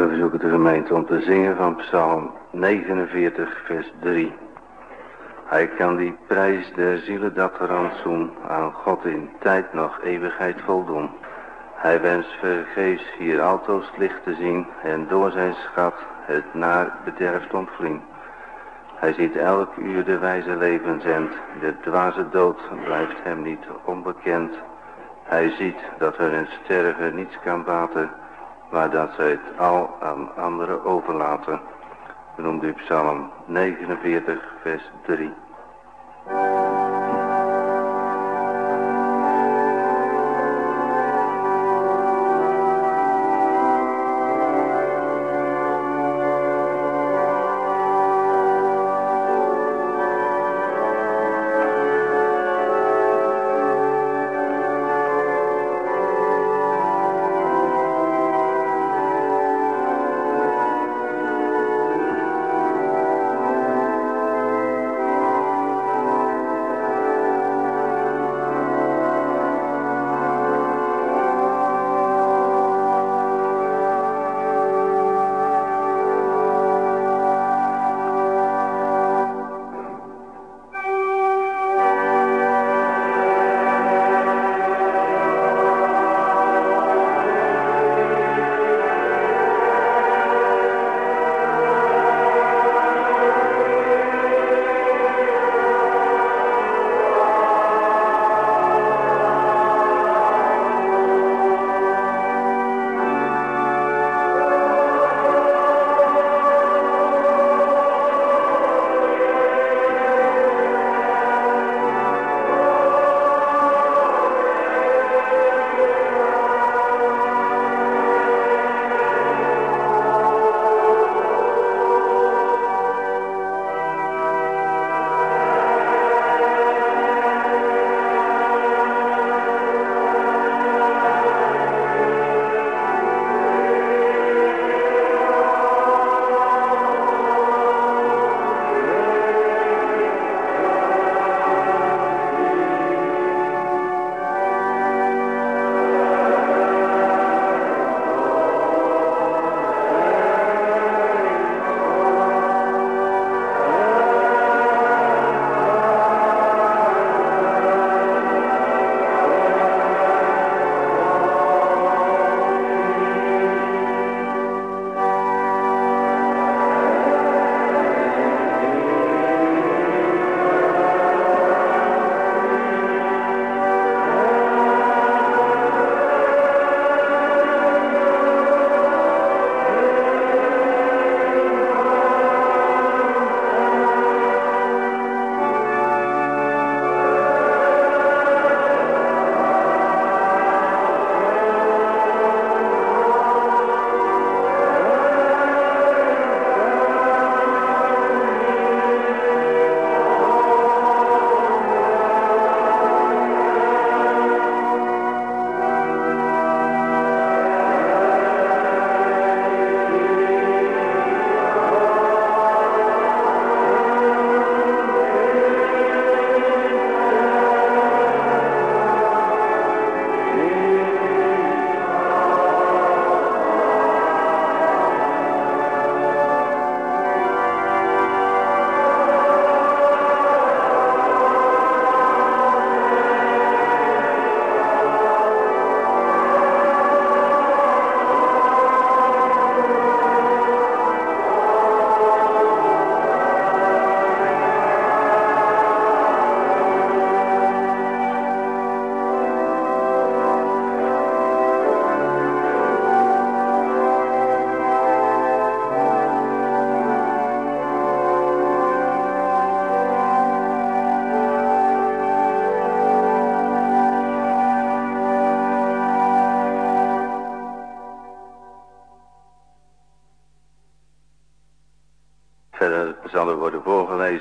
We verzoeken de gemeente om te zingen van Psalm 49, vers 3. Hij kan die prijs der zielen dat rantsoen aan God in tijd nog eeuwigheid voldoen. Hij wenst vergeefs hier altoos licht te zien en door zijn schat het naar bederft ontvlien. Hij ziet elk uur de wijze levensend, de dwaze dood blijft hem niet onbekend. Hij ziet dat er een sterven niets kan baten, maar dat zij het al aan anderen overlaten. Noemt u Psalm 49, vers 3.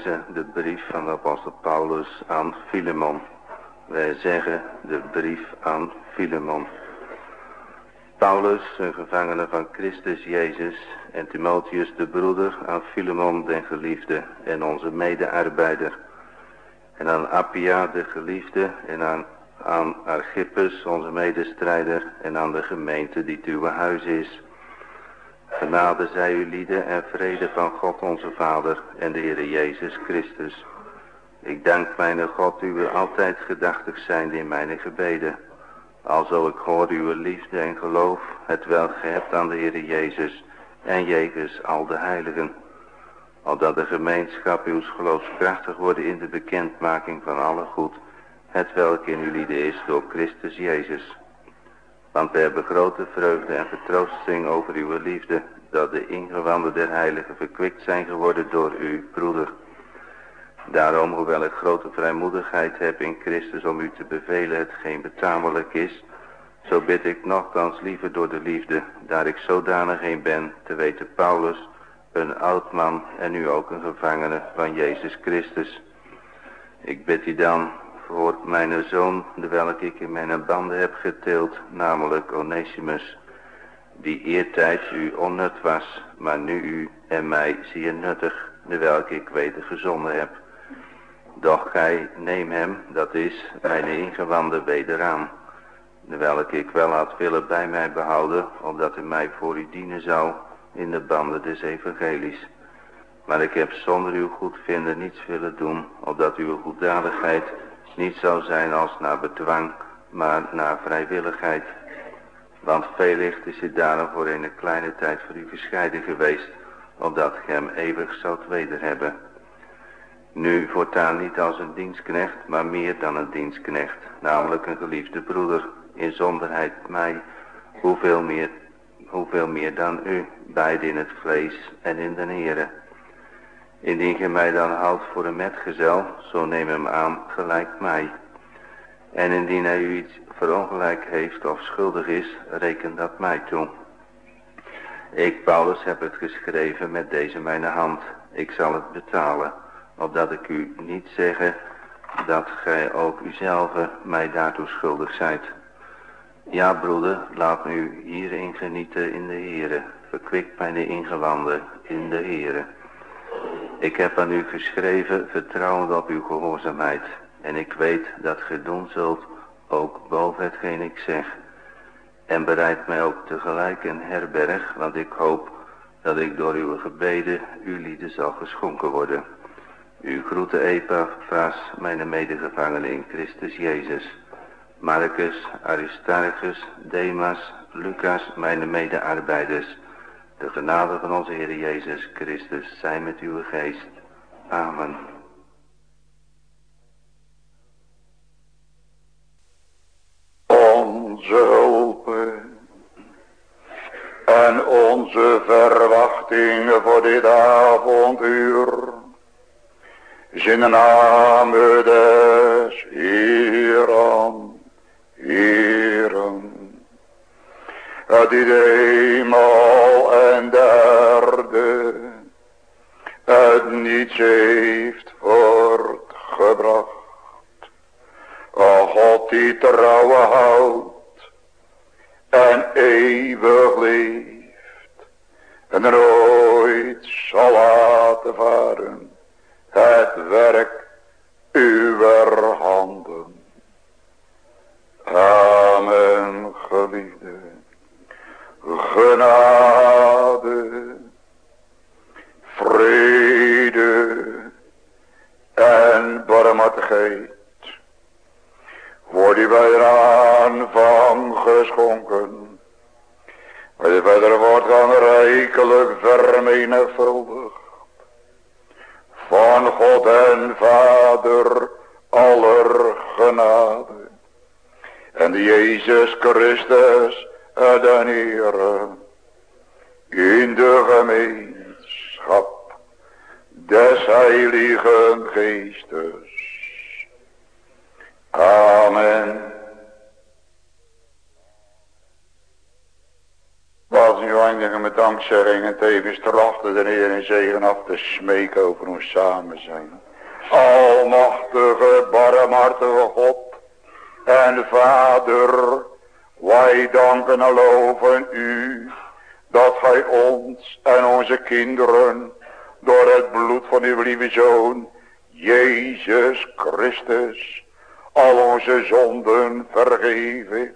De brief van de apostel Paulus aan Filemon. Wij zeggen de brief aan Filemon. Paulus, een gevangene van Christus Jezus, en Timotheus de broeder aan Filemon den geliefde en onze medearbeider. En aan Appia de geliefde en aan, aan Archippus onze medestrijder en aan de gemeente die uw huis is. Genade zij u lieden en vrede van God onze Vader en de Heer Jezus Christus. Ik dank mijn God uw altijd gedachtig zijn in mijn gebeden. Alzo ik hoor uw liefde en geloof, het wel hebt aan de Heer Jezus en jegens al de heiligen. Opdat de gemeenschap uw geloofs krachtig worden in de bekendmaking van alle goed, het welk in lieden is door Christus Jezus. Want we hebben grote vreugde en vertroosting over uw liefde, dat de ingewanden der heiligen verkwikt zijn geworden door uw broeder. Daarom, hoewel ik grote vrijmoedigheid heb in Christus om u te bevelen hetgeen betamelijk is, zo bid ik nogthans liever door de liefde, daar ik zodanig een ben, te weten Paulus, een oud man en nu ook een gevangene van Jezus Christus. Ik bid u dan voor mijn zoon, de welke ik in mijn banden heb geteeld, namelijk Onesimus, die eertijds u onnut was, maar nu u en mij zeer nuttig, de welke ik weder gezonden heb. Doch gij neem hem, dat is, mijn ingewanden weder aan, de welke ik wel had willen bij mij behouden, opdat hij mij voor u dienen zou in de banden des evangelies. Maar ik heb zonder uw goedvinden niets willen doen, opdat uw goeddadigheid niet zou zijn als naar bedwang, maar naar vrijwilligheid. Want veel licht is het daarom voor een kleine tijd voor u gescheiden geweest, opdat ge hem eeuwig zoudt weder hebben. Nu voortaan niet als een dienstknecht, maar meer dan een dienstknecht, namelijk een geliefde broeder, in zonderheid mij, hoeveel meer, hoeveel meer dan u, beide in het vlees en in de Here. Indien ge mij dan houdt voor een metgezel, zo neem hem aan gelijk mij. En indien hij u iets verongelijk heeft of schuldig is, reken dat mij toe. Ik, Paulus, heb het geschreven met deze mijn hand. Ik zal het betalen, opdat ik u niet zeggen dat gij ook uzelf mij daartoe schuldig zijt. Ja, broeder, laat u hierin genieten in de Heere. Verkwikt mijn ingewanden in de Heere. Ik heb aan u geschreven, vertrouwend op uw gehoorzaamheid. En ik weet dat ge doen zult, ook boven hetgeen ik zeg. En bereid mij ook tegelijk een herberg, want ik hoop dat ik door uw gebeden uw lieden zal geschonken worden. U groete Epaphras, mijn medegevangene in Christus Jezus. Marcus, Aristarchus, Demas, Lucas, mijn medearbeiders de genade van onze Heer Jezus Christus zij met uw geest. Amen. Onze hulp en onze verwachting voor dit avonduur. Zijn naam des Heeren, Heeren die de hemel en de aarde het niets heeft voortgebracht. O God die trouwe houdt en eeuwig leeft en nooit zal laten varen het werk uw handen. Amen, geliefde genade, vrede en barmhartigheid wordt die bij de aanvang geschonken. Maar de verder wordt dan rijkelijk Van God en Vader aller genade. En Jezus Christus den Heere in de gemeenschap des Heiligen Geestes. Amen. Wat nu eindigen met dankzegging en tevens trachten de Heer in zegen af te smeken over ons samen zijn. Almachtige, barmhartige God en Vader wij danken en loven u dat gij ons en onze kinderen door het bloed van uw lieve Zoon, Jezus Christus, al onze zonden vergeven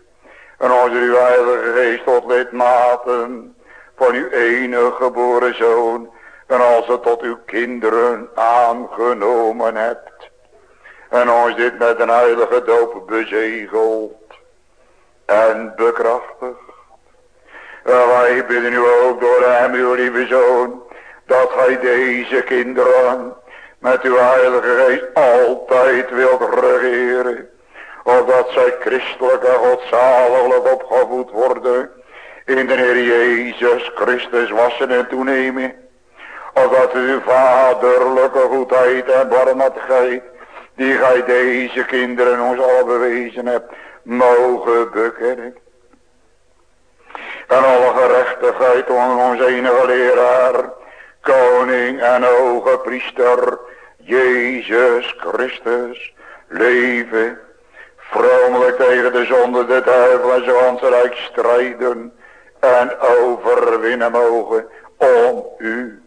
en onze uw heilige geest tot lidmaten van uw enige geboren zoon. En als het tot uw kinderen aangenomen hebt. En ons dit met een heilige doop bezegeld. En bekrachtigd. Wij bidden u ook door hem, uw lieve zoon. Dat gij deze kinderen met uw heilige geest altijd wilt regeren. Opdat zij christelijk en godzaliglijk opgevoed worden. In de Heer Jezus Christus wassen en toenemen. Opdat uw vaderlijke goedheid en barmhartigheid. Die gij deze kinderen ons al bewezen hebt. Mogen bekennen. En alle gerechtigheid onder ons enige leraar. Koning en hoge priester. Jezus Christus. Leven vromelijk tegen de zonde, de duivel en zo rijk strijden en overwinnen mogen om u.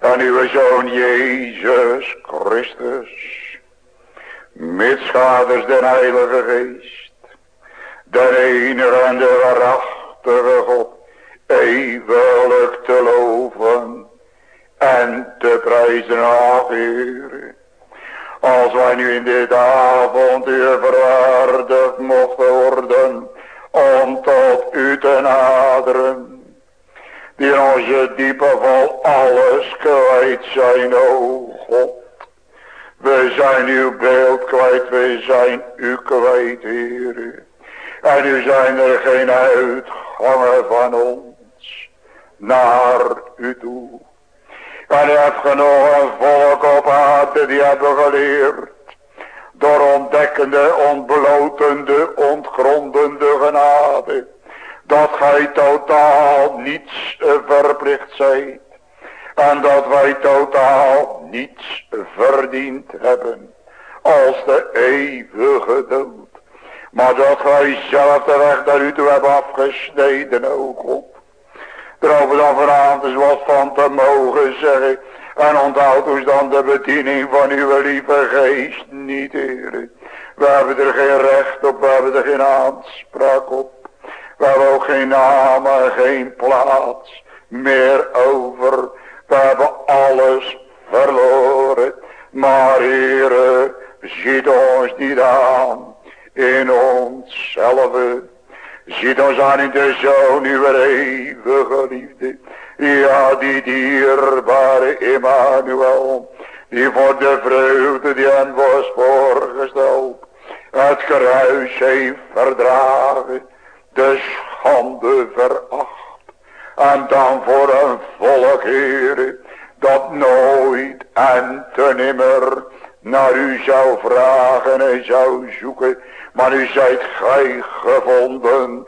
En uw Zoon Jezus Christus, mitschaders den Heilige Geest, de enige en de waarachtige God, eeuwelijk te loven en te prijzen, ach als wij nu in dit avontuur verwaardigd mochten worden om tot u te naderen. Die onze diepe val alles kwijt zijn, o God. We zijn uw beeld kwijt, we zijn u kwijt, Heer. En nu zijn er geen uitgangen van ons naar u toe. En u hebt genoeg volk op aarde die hebben geleerd. Door ontdekkende, ontblotende, ontgrondende genade. Dat gij totaal niets verplicht zijt. En dat wij totaal niets verdiend hebben. Als de eeuwige dood. Maar dat wij zelf de weg naar u toe hebben afgesneden, o God erover dan vanavond eens wat van te mogen zeggen. En onthoud ons dan de bediening van uw lieve geest niet, heren. We hebben er geen recht op, we hebben er geen aanspraak op. We hebben ook geen naam en geen plaats meer over. We hebben alles verloren. Maar heren, ziet ons niet aan in onszelf. Ziet ons aan in de zoon uw eeuwige liefde. Ja, die dierbare Emmanuel. Die voor de vreugde die hem was voorgesteld. Het kruis heeft verdragen. De schande veracht. En dan voor een volk, heren. Dat nooit en te nimmer naar u zou vragen en zou zoeken. Maar u zijt gij gevonden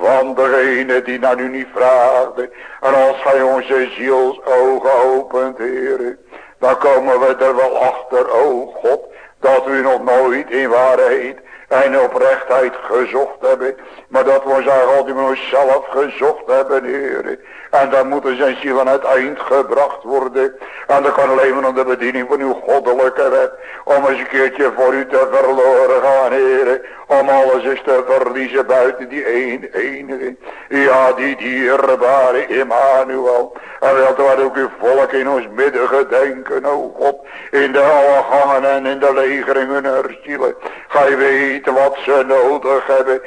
van degene die naar u niet vraagde. En als gij onze zielsogen opent, heren, dan komen we er wel achter, o God, dat u nog nooit in waarheid en oprechtheid gezocht hebben. Maar dat we ons eigenlijk altijd zelf gezocht hebben, heren. En dan moeten zijn ziel aan het eind gebracht worden. En dat kan alleen maar de bediening van uw goddelijke wet. Om eens een keertje voor u te verloren gaan, heren. Om alles eens te verliezen buiten die een enige. Ja, die dierbare Emmanuel. En wat ook uw volk in ons midden gedenken, o God. In de alle gangen en in de legeringen er zielen. Gij weet wat ze nodig hebben.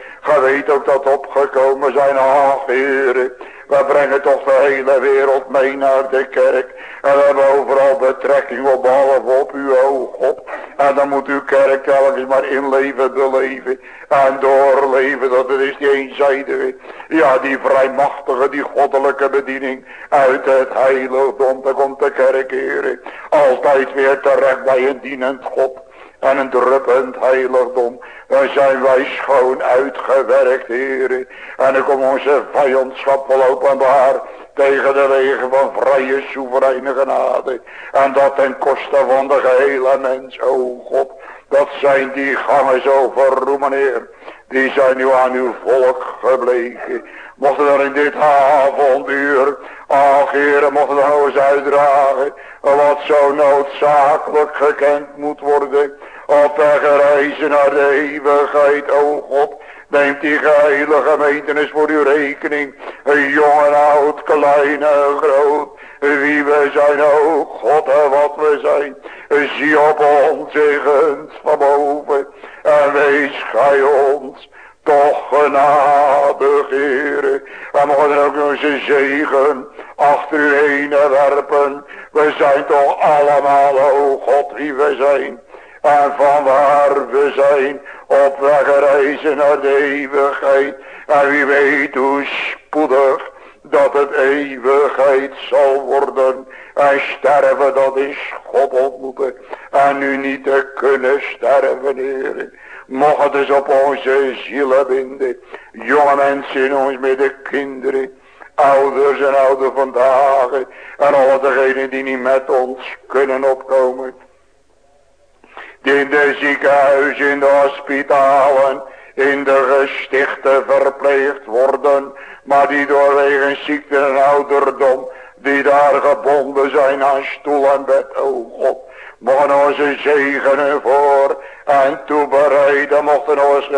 Dat opgekomen zijn, ach heren. We brengen toch de hele wereld mee naar de kerk. En we hebben overal betrekking op behalve op u, o God. En dan moet uw kerk telkens maar inleven, beleven. En doorleven, dat het is die eenzijdige. Ja, die vrijmachtige, die goddelijke bediening. Uit het heiligdom, daar komt de kerk, heren. Altijd weer terecht bij een dienend God en een druppend heiligdom. Dan zijn wij schoon uitgewerkt, heren. En dan komt onze vijandschap wel openbaar tegen de wegen van vrije, soevereine genade. En dat ten koste van de gehele mens, o God. Dat zijn die gangen zo verroemen, heer. Die zijn nu aan uw volk gebleken. Mochten er in dit avonduur, ach heren, mochten er nou eens uitdragen. Wat zo noodzakelijk gekend moet worden. Op weg reizen naar de eeuwigheid, o God. Neemt die gehele gemeentenis voor uw rekening. Jong en oud, klein en groot. Wie we zijn, ook God en wat we zijn. Zie op ons in van boven. En wees gij ons toch genadig, Heere. En mogen ook een zegen achter u heen werpen. We zijn toch allemaal, o God, wie we zijn. En van waar we zijn, op weg reizen naar de eeuwigheid. En wie weet hoe spoedig dat het eeuwigheid zal worden. En sterven, dat is God ontmoeten. En nu niet te kunnen sterven, Heer. Mocht het dus op onze zielen binden. Jonge mensen in ons midden, kinderen. Ouders en ouderen vandaag. En alle degenen die niet met ons kunnen opkomen. In de ziekenhuizen, in de hospitalen, in de gestichten verpleegd worden. Maar die doorwege ziekte en ouderdom, die daar gebonden zijn aan stoel en bed. O God, mogen onze zegenen voor en toebereiden. Mochten ons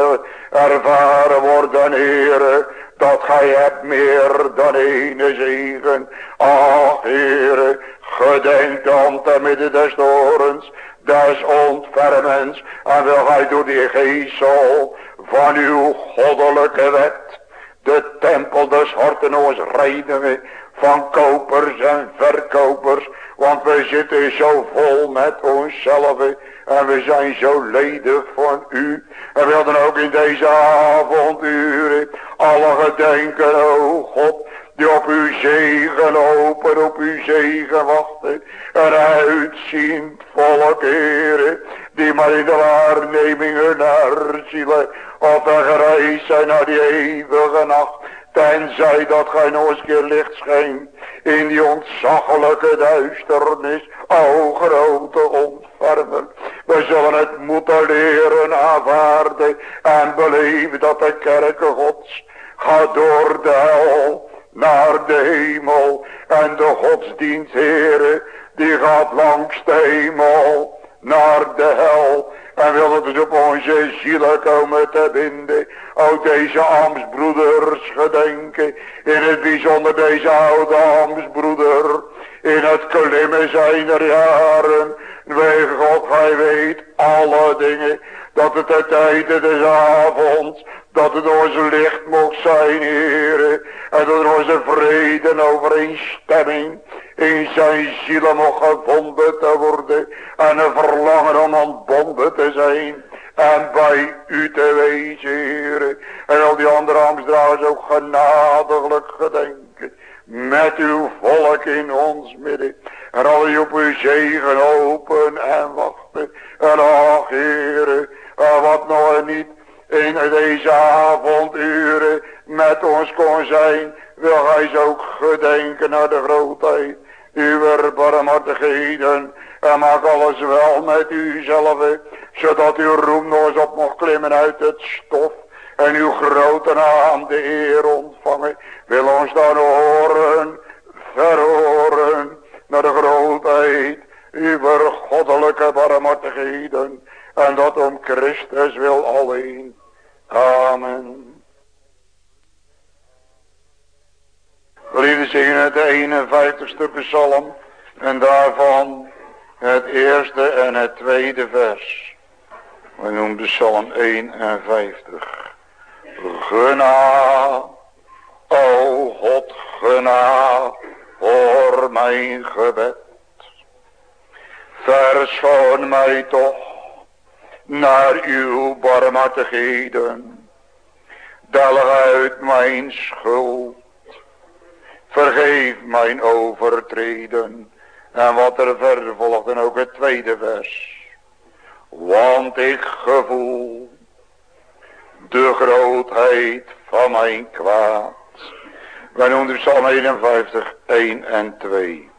ervaren worden, heren, dat gij hebt meer dan ene zegen. Ach, heren, gedenk dan te midden des torens, des ontfermens, en wil gij door die geestel van uw goddelijke wet, de tempel des harten ons reinigen, van kopers en verkopers, want we zitten zo vol met onszelf en we zijn zo ledig van u. En wilden ook in deze avonduren alle gedenken, o God, die op uw zegen open, op uw zegen wachten. En uitziend volk, heren, die in de waarneming hun zielen op een gereis zijn naar die eeuwige nacht. Tenzij dat gij nog eens licht schijnt in die ontzaglijke duisternis. O grote ontfermer. We zullen het moeten leren aanvaarden en beleven dat de kerken gods gaat door de hel naar de hemel. En de godsdienst, heren, die gaat langs de hemel naar de hel. En wil dus op onze zielen komen te binden. Ook deze amsbroeders gedenken. In het bijzonder deze oude amsbroeder. In het klimmen zijner jaren. Wege God, hij weet alle dingen. Dat het de tijden des avonds. Dat het onze licht mocht zijn, heren. En dat onze vrede en overeenstemming in zijn ziel mocht gevonden te worden. En een verlangen om ontbonden te zijn. En bij u te wezen, heren. En al die andere ambtsdragers ook genadiglijk gedenken. Met uw volk in ons midden. En al die op uw zegen open en wachten. En ach, heren, wat nog niet in deze avonduren met ons kon zijn, wil hij zo ook gedenken naar de grootheid uw barmhartigheden en maak alles wel met u zelf, zodat uw roem nog eens op mocht klimmen uit het stof en uw grote naam de eer ontvangen. Wil ons dan horen, verhoren naar de grootheid uw goddelijke barmhartigheden en dat om Christus wil alleen. Amen. Lieden zingen het 51ste psalm en daarvan het eerste en het tweede vers. We noemen psalm 51. Gena, o God, gena, hoor mijn gebed. Verschoon mij toch naar uw barmhartigheden. Delg uit mijn schuld Vergeef mijn overtreden. En wat er verder volgt en ook het tweede vers. Want ik gevoel de grootheid van mijn kwaad. Wij noemen Psalm 51, 1 en 2.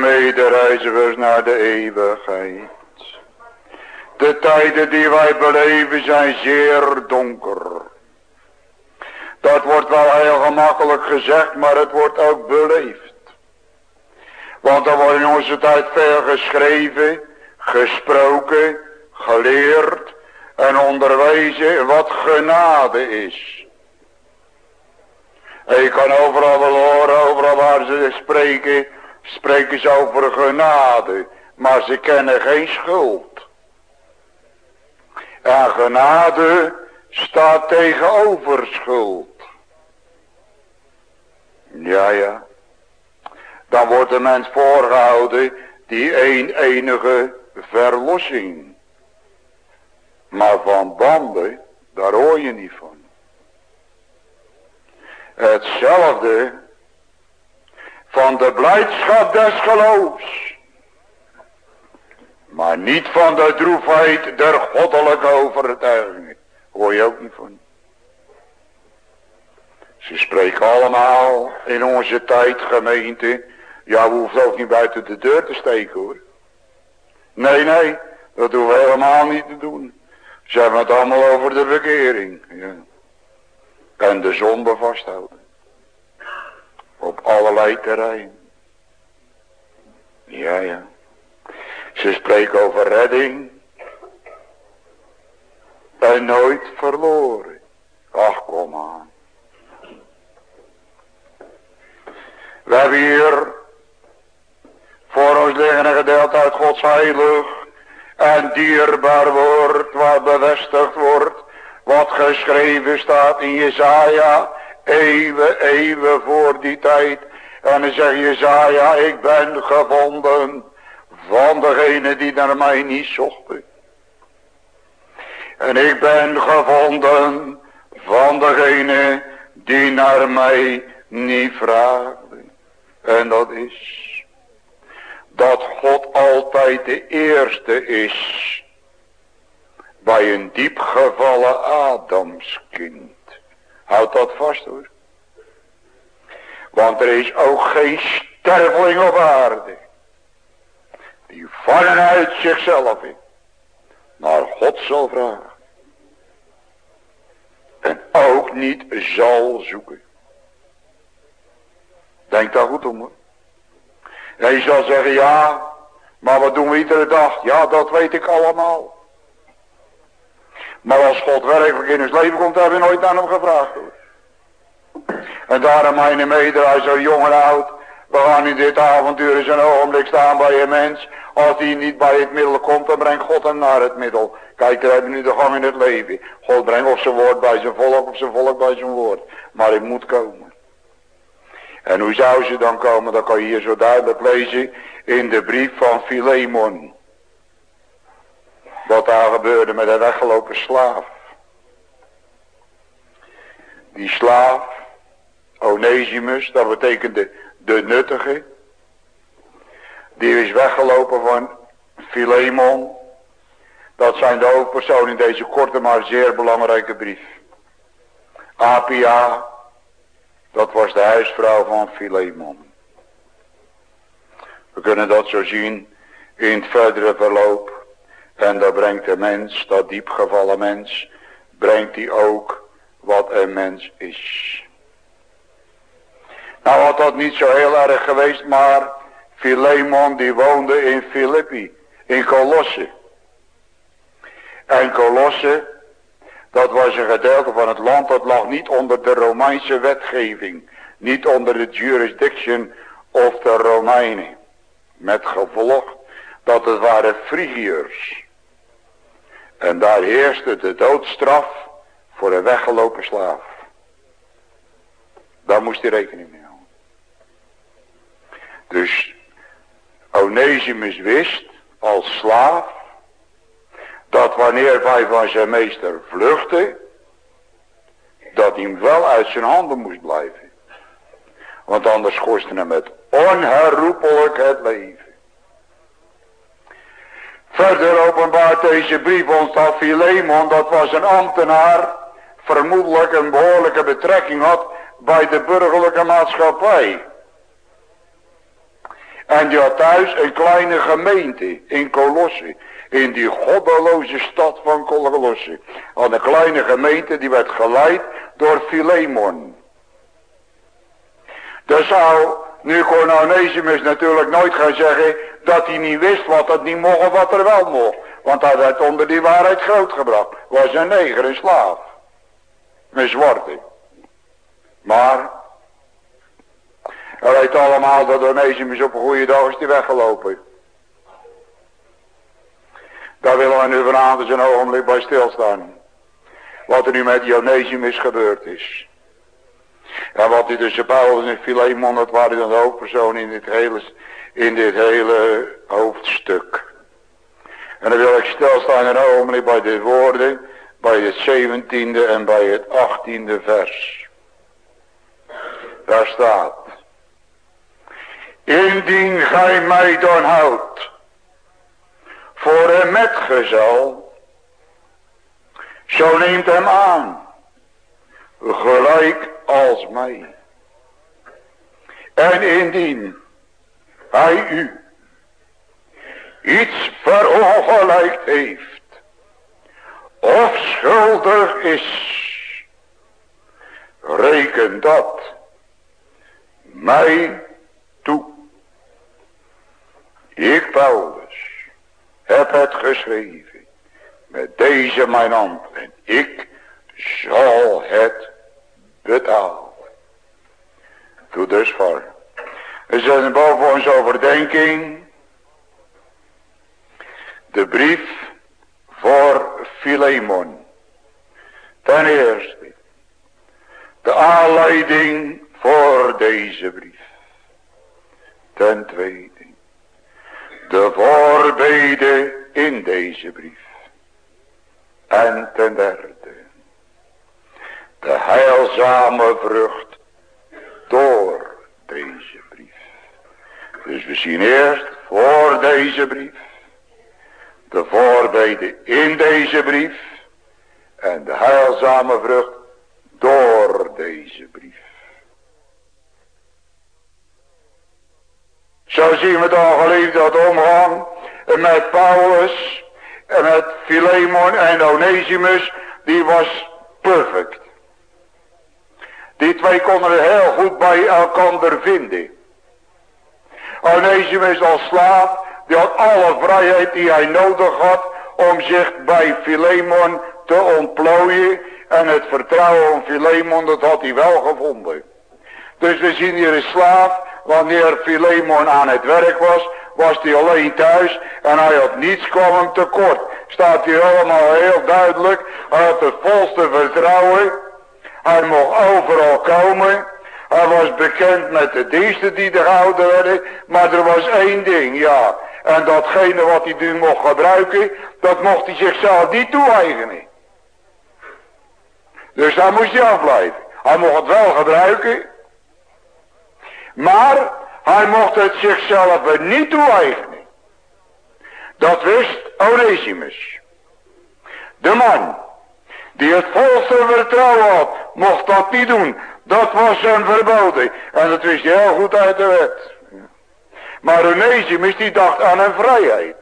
Medereizigers naar de eeuwigheid. De tijden die wij beleven zijn zeer donker. Dat wordt wel heel gemakkelijk gezegd, maar het wordt ook beleefd. Want er wordt in onze tijd veel geschreven, gesproken, geleerd en onderwezen wat genade is. Je kan overal wel horen, overal waar ze spreken, spreken ze over genade. Maar ze kennen geen schuld. En genade staat tegenover schuld. Ja, ja. Dan wordt de mens voorgehouden die een enige verlossing. Maar van banden, daar hoor je niet van. Hetzelfde van de blijdschap des geloofs. Maar niet van de droefheid der goddelijke overtuigingen. Hoor je ook niet van. Ze spreken allemaal in onze tijd gemeente. Ja, we hoeven ook niet buiten de deur te steken hoor. Nee, nee, dat hoeven we helemaal niet te doen. Ze hebben het allemaal over de bekering. Ja. En de zonde vasthouden. Op allerlei terreinen. Ja, ja. Ze spreken over redding. En nooit verloren. Ach, kom aan. We hebben hier voor ons liggen een gedeelte uit Gods heilig en dierbaar woord wat bevestigd wordt. Wat geschreven staat in Jezaja eeuwen, eeuwen voor die tijd. En dan zegt Jezaja, ik ben gevonden van degene die naar mij niet zochten. En ik ben gevonden van degene die naar mij niet vraagden. En dat is dat God altijd de eerste is bij een diepgevallen Adamskind. Houd dat vast hoor. Want er is ook geen sterveling op aarde. Die vanuit zichzelf in. Naar God zal vragen. En ook niet zal zoeken. Denk daar goed om hoor. En je zal zeggen ja. Maar wat doen we iedere dag? Ja dat weet ik allemaal. Maar als God werkelijk in ons leven komt, hebben we nooit aan hem gevraagd. Hoor. En daarom mijn mede, zo jong en oud. We gaan in dit avontuur eens een ogenblik staan bij een mens. Als die niet bij het middel komt, dan brengt God hem naar het middel. Kijk, daar hebben we nu de gang in het leven. God brengt of zijn woord bij zijn volk, of zijn volk bij zijn woord. Maar het moet komen. En hoe zou ze dan komen? Dat kan je hier zo duidelijk lezen in de brief van Philemon. Wat daar gebeurde met een weggelopen slaaf. Die slaaf, Onesimus, dat betekende de nuttige. Die is weggelopen van Philemon. Dat zijn de hoofdpersonen in deze korte maar zeer belangrijke brief. Apia, dat was de huisvrouw van Philemon. We kunnen dat zo zien in het verdere verloop en daar brengt de mens, dat diepgevallen mens, brengt hij ook wat een mens is. Nou had dat niet zo heel erg geweest, maar Philemon die woonde in Filippi, in Colosse. En Colosse, dat was een gedeelte van het land, dat lag niet onder de Romeinse wetgeving. Niet onder de jurisdiction of de Romeinen. Met gevolg dat het waren Frigiërs. En daar heerste de doodstraf voor een weggelopen slaaf. Daar moest hij rekening mee houden. Dus Onesimus wist als slaaf dat wanneer hij van zijn meester vluchtte, dat hij wel uit zijn handen moest blijven. Want anders kostte hem het onherroepelijk het leven. Verder openbaart deze brief ons dat Philemon, dat was een ambtenaar, vermoedelijk een behoorlijke betrekking had bij de burgerlijke maatschappij. En die had thuis een kleine gemeente in Colosse. In die goddeloze stad van Colosse. Had een kleine gemeente die werd geleid door Philemon. Dat zou nu kon Onesimus natuurlijk nooit gaan zeggen dat hij niet wist wat het niet mocht of wat er wel mocht. Want hij werd onder die waarheid grootgebracht. Was een neger, een slaaf. Een zwarte. Maar hij weet allemaal dat Onesimus op een goede dag is weggelopen. Daar willen we nu vanavond een ogenblik bij stilstaan. Wat er nu met Onesimus gebeurd is. En wat hij tussen Paulus en Philemon, dat waren dan de hoofdpersonen in dit hele, in dit hele hoofdstuk. En dan wil ik stilstaan een ogenblik bij de woorden, bij het zeventiende en bij het achttiende vers. Daar staat. Indien gij mij dan houdt voor een metgezel, zo neemt hem aan, gelijk als mij. En indien hij u iets verongelijkt heeft, of schuldig is, reken dat mij toe. Ik, Paulus, heb het geschreven met deze mijn hand en ik zal het betalen. Doe dus voor. We zetten boven onze overdenking de brief voor Philemon. Ten eerste, de aanleiding voor deze brief. Ten tweede, de voorbeden in deze brief. En ten derde, de heilzame vrucht door deze brief. Dus we zien eerst voor deze brief, de voorbeden in deze brief en de heilzame vrucht door deze brief. Zo zien we dan geliefd dat omgang met Paulus en met Philemon en Onesimus, die was perfect. Die twee konden heel goed bij elkaar vinden. Onesimus als slaaf, die had alle vrijheid die hij nodig had om zich bij Philemon te ontplooien. En het vertrouwen van Philemon, dat had hij wel gevonden. Dus we zien hier een slaaf, wanneer Philemon aan het werk was, was hij alleen thuis en hij had niets kwam tekort. Staat hier allemaal heel duidelijk, hij had het volste vertrouwen hij mocht overal komen. Hij was bekend met de diensten die er gehouden werden. Maar er was één ding, ja. En datgene wat hij nu mocht gebruiken, dat mocht hij zichzelf niet toe-eigenen. Dus daar moest hij afblijven. Hij mocht het wel gebruiken. Maar hij mocht het zichzelf niet toe-eigenen. Dat wist Onesimus. De man die het volste vertrouwen had, mocht dat niet doen. Dat was zijn verboden. En dat wist hij heel goed uit de wet. Maar Onesimus die dacht aan een vrijheid.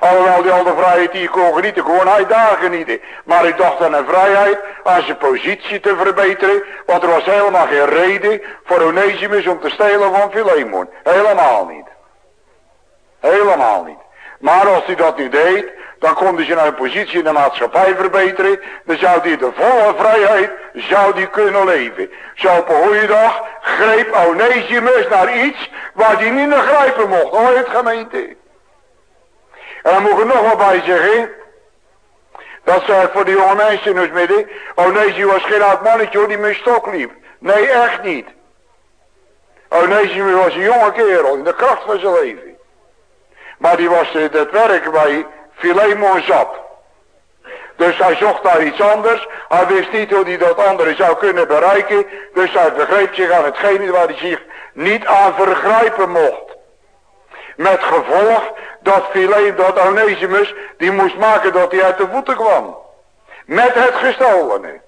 Alhoewel die al de vrijheid die kon genieten, gewoon hij daar genieten. Maar ik dacht aan een vrijheid, aan zijn positie te verbeteren. Want er was helemaal geen reden voor Onesimus om te stelen van Philemon. Helemaal niet. Helemaal niet. Maar als hij dat niet deed, dan kon hij zijn positie in de maatschappij verbeteren. Dan zou hij de volle vrijheid, zou die kunnen leven. Zo op een goede dag greep Onesimus naar iets waar hij niet naar grijpen mocht. Hoor het gemeente. En dan moet ik nog wat bij zeggen. Dat zei voor de jonge mensen dus midden. Onesimus was geen oud mannetje hoor, die met stok liep. Nee, echt niet. Onesimus was een jonge kerel in de kracht van zijn leven. Maar die was het eh, werk bij Philemon zat. Dus hij zocht naar iets anders. Hij wist niet hoe hij dat andere zou kunnen bereiken. Dus hij begreep zich aan hetgene waar hij zich niet aan vergrijpen mocht. Met gevolg dat Philemon, dat Onesimus, die moest maken dat hij uit de voeten kwam. Met het gestolene.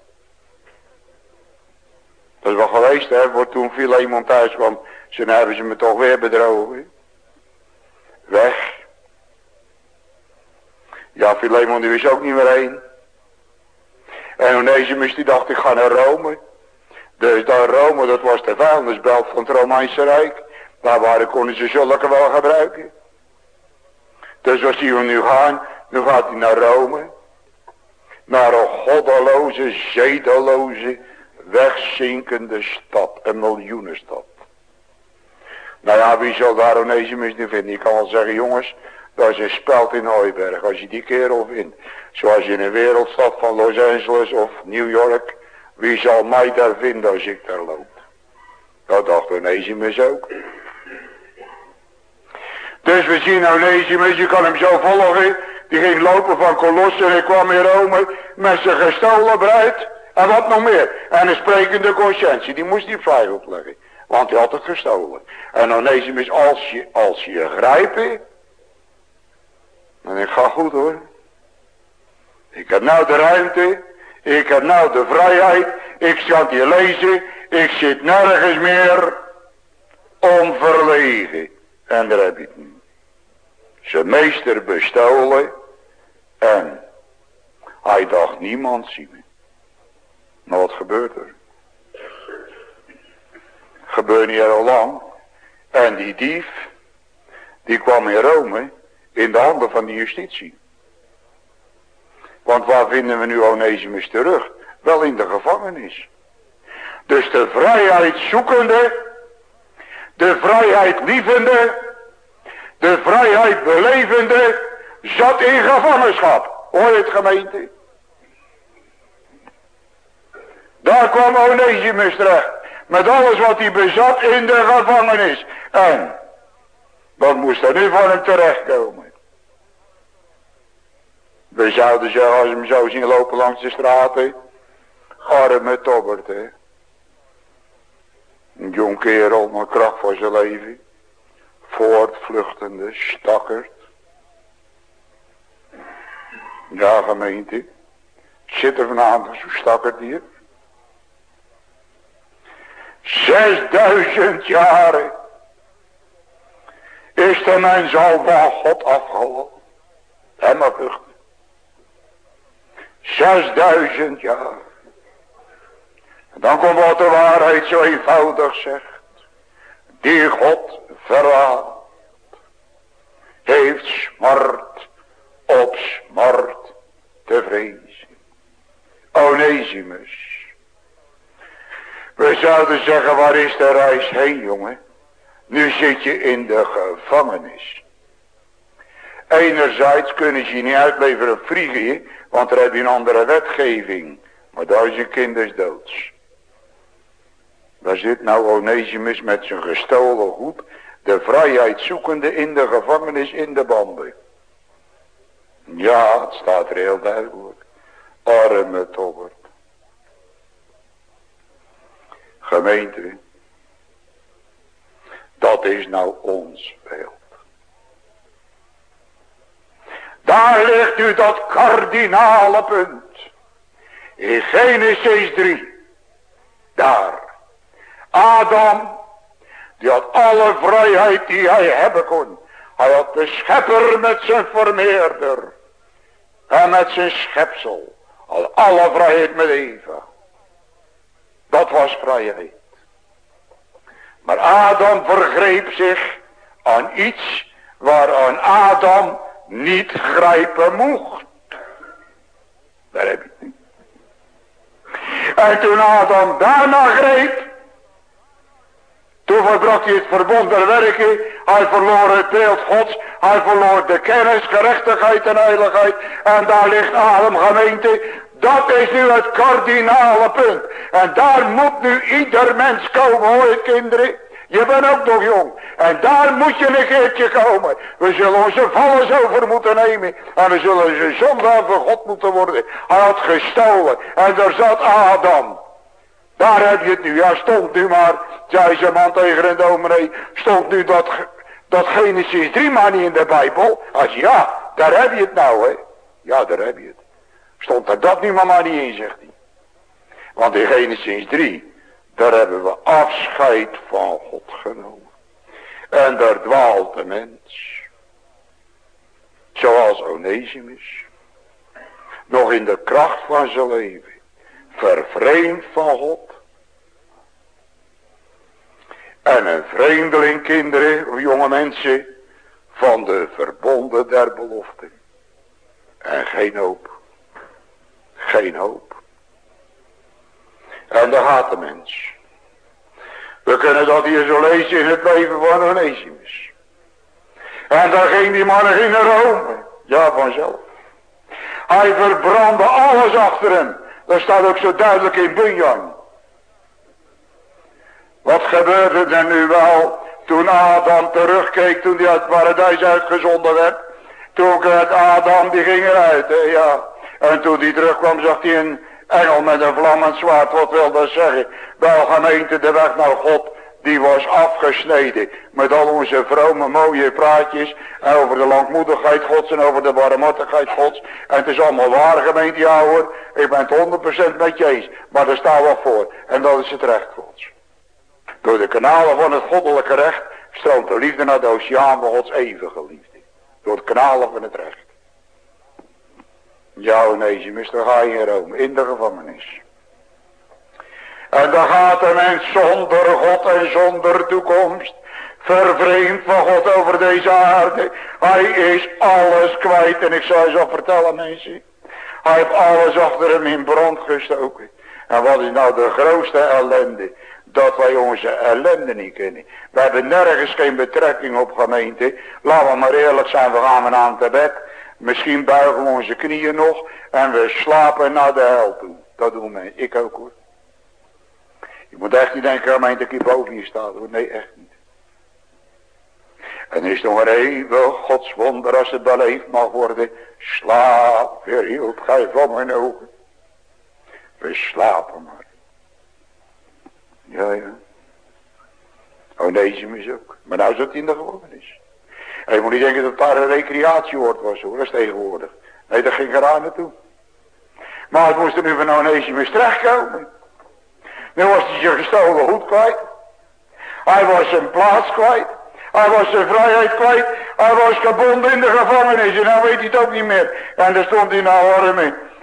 Dat is wel geweest, hè, voor toen Philemon thuis kwam. Zo hebben ze me toch weer bedrogen. Weg. Ja, Philemon die is ook niet meer heen. En Onesimus die dacht ik ga naar Rome. Dus daar Rome, dat was de vuilnisbelt van het Romeinse Rijk. Daar waren konden ze zulke wel gebruiken. Dus als hij nu gaan, nu gaat hij naar Rome. Naar een goddeloze, zedeloze, wegzinkende stad. Een miljoenenstad. Nou ja, wie zal daar Onesimus nu vinden? Ik kan wel zeggen, jongens, dat is een speld in Hooiberg. Als je die kerel vindt. Zoals in een wereldstad van Los Angeles of New York. Wie zal mij daar vinden als ik daar loop? Dat dacht Onesimus ook. Dus we zien Onesimus, je kan hem zo volgen. Die ging lopen van Colosse en kwam in Rome met zijn gestolen bruid. En wat nog meer. En een sprekende conscientie, die moest hij vrij opleggen. Want hij had het gestolen. En Onesimus, als je, als je grijpt. Dan ik ga goed hoor. Ik heb nou de ruimte. Ik heb nou de vrijheid. Ik zal je lezen. Ik zit nergens meer onverlegen. En daar heb je het. Zijn meester bestolen. En hij dacht niemand zien. Maar wat gebeurt er? Gebeurt niet al lang. En die dief. Die kwam in Rome. In de handen van de justitie. Want waar vinden we nu Onesimus terug? Wel in de gevangenis. Dus de vrijheid zoekende, de vrijheid lievende, de vrijheid belevende, zat in gevangenschap. Hoor je het gemeente? Daar kwam Onesimus terecht. Met alles wat hij bezat in de gevangenis. En, wat moest er nu van hem terechtkomen? We zouden zeggen, als we hem zo zien lopen langs de straten. Arme tobbert, hè. Een jong kerel met kracht voor zijn leven. Voortvluchtende, stakkerd. Ja, gemeente. Zit er vanavond zo stakkerd hier. Zesduizend jaren is de mens al van God afgelopen. En. Zesduizend jaar. En dan komt wat de waarheid zo eenvoudig zegt. Die God verraadt. Heeft smart op smart te vrezen. Onesimus. We zouden zeggen, waar is de reis heen, jongen? Nu zit je in de gevangenis. Enerzijds kunnen ze je niet uitleveren Frigië, want daar heb je een andere wetgeving. Maar daar is je kinders doods. Daar zit nou Onesimus met zijn gestolen goed, de vrijheid zoekende in de gevangenis in de banden. Ja, het staat er heel duidelijk. Arme tobbert. Gemeente. Dat is nou ons beeld. Daar ligt u dat kardinale punt. In Genesis 3. Daar. Adam. Die had alle vrijheid die hij hebben kon. Hij had de schepper met zijn vermeerder. En met zijn schepsel. Al alle vrijheid met Eva. Dat was vrijheid. Maar Adam vergreep zich aan iets waaraan Adam niet grijpen mocht. Daar heb je het niet. En toen Adam daarna greep, toen verbrak hij het verbond der werken, hij verloor het beeld gods, hij verloor de kennis, gerechtigheid en heiligheid. En daar ligt Adam gemeente, dat is nu het kardinale punt. En daar moet nu ieder mens komen, hoor kinderen. Je bent ook nog jong. En daar moet je een keertje komen. We zullen onze vallens over moeten nemen. En we zullen ze zondaar voor God moeten worden. Hij had gestolen. En daar zat Adam. Daar heb je het nu. Ja, stond nu maar. Zei ze man tegen een dominee. Stond nu dat, dat Genesis 3 maar niet in de Bijbel. Als ja, daar heb je het nou hè. Ja, daar heb je het. Stond er dat nu maar, niet in, zegt hij. Want in Genesis 3, daar hebben we afscheid van God genomen. En daar dwaalt de mens. Zoals Onesimus. Nog in de kracht van zijn leven. Vervreemd van God. En een vreemdeling kinderen, jonge mensen. Van de verbonden der belofte. En geen hoop. Geen hoop. En daar gaat de mens. We kunnen dat hier zo lezen in het leven van Onesimus. En daar ging die man in naar Rome. Ja, vanzelf. Hij verbrandde alles achter hem. Dat staat ook zo duidelijk in Bunyan. Wat gebeurde er nu wel toen Adam terugkeek toen hij uit het paradijs uitgezonden werd? Toen werd Adam, die ging eruit, ja. En toen hij terugkwam zag hij een engel met een vlammend zwaard. Wat wil dat zeggen? Wel gemeente, de weg naar God, die was afgesneden. Met al onze vrome mooie praatjes. En over de langmoedigheid gods en over de barmhartigheid gods. En het is allemaal waar gemeente, ja hoor. Ik ben het 100% met je eens. Maar daar staan we voor. En dat is het recht gods. Door de kanalen van het goddelijke recht stroomt de liefde naar de oceaan van gods eeuwige liefde. Door de kanalen van het recht. Ja, Onesimus, daar ga je in Rome, in de gevangenis. En dan gaat de mens zonder God en zonder toekomst. Vervreemd van God over deze aarde. Hij is alles kwijt. En ik zou je zo vertellen mensen. Hij heeft alles achter hem in brand gestoken. En wat is nou de grootste ellende? Dat wij onze ellende niet kennen. We hebben nergens geen betrekking op gemeente. Laten we maar eerlijk zijn, we gaan aan te bed. Misschien buigen we onze knieën nog. En we slapen naar de hel toe. Dat doen we. Ik ook hoor. Je moet echt niet denken, gemeente, dat ik boven je staat. Hoor. Nee, echt niet. En is nog een eeuwig Gods wonder als het beleefd mag worden. Slaap, verhield gij van mijn ogen. We slapen maar. Ja, ja. Onesimus ook. Maar nou zit hij in de gevangenis. Je moet niet denken dat daar een recreatieoord was hoor. Dat is tegenwoordig. Nee, dat ging eraan naartoe. Maar het moest er nu van Onesimus terechtkomen. Nu was hij zijn gestolen goed kwijt. Hij was zijn plaats kwijt. Hij was zijn vrijheid kwijt. Hij was gebonden in de gevangenis. En nou weet hij het ook niet meer. En daar stond hij nou arm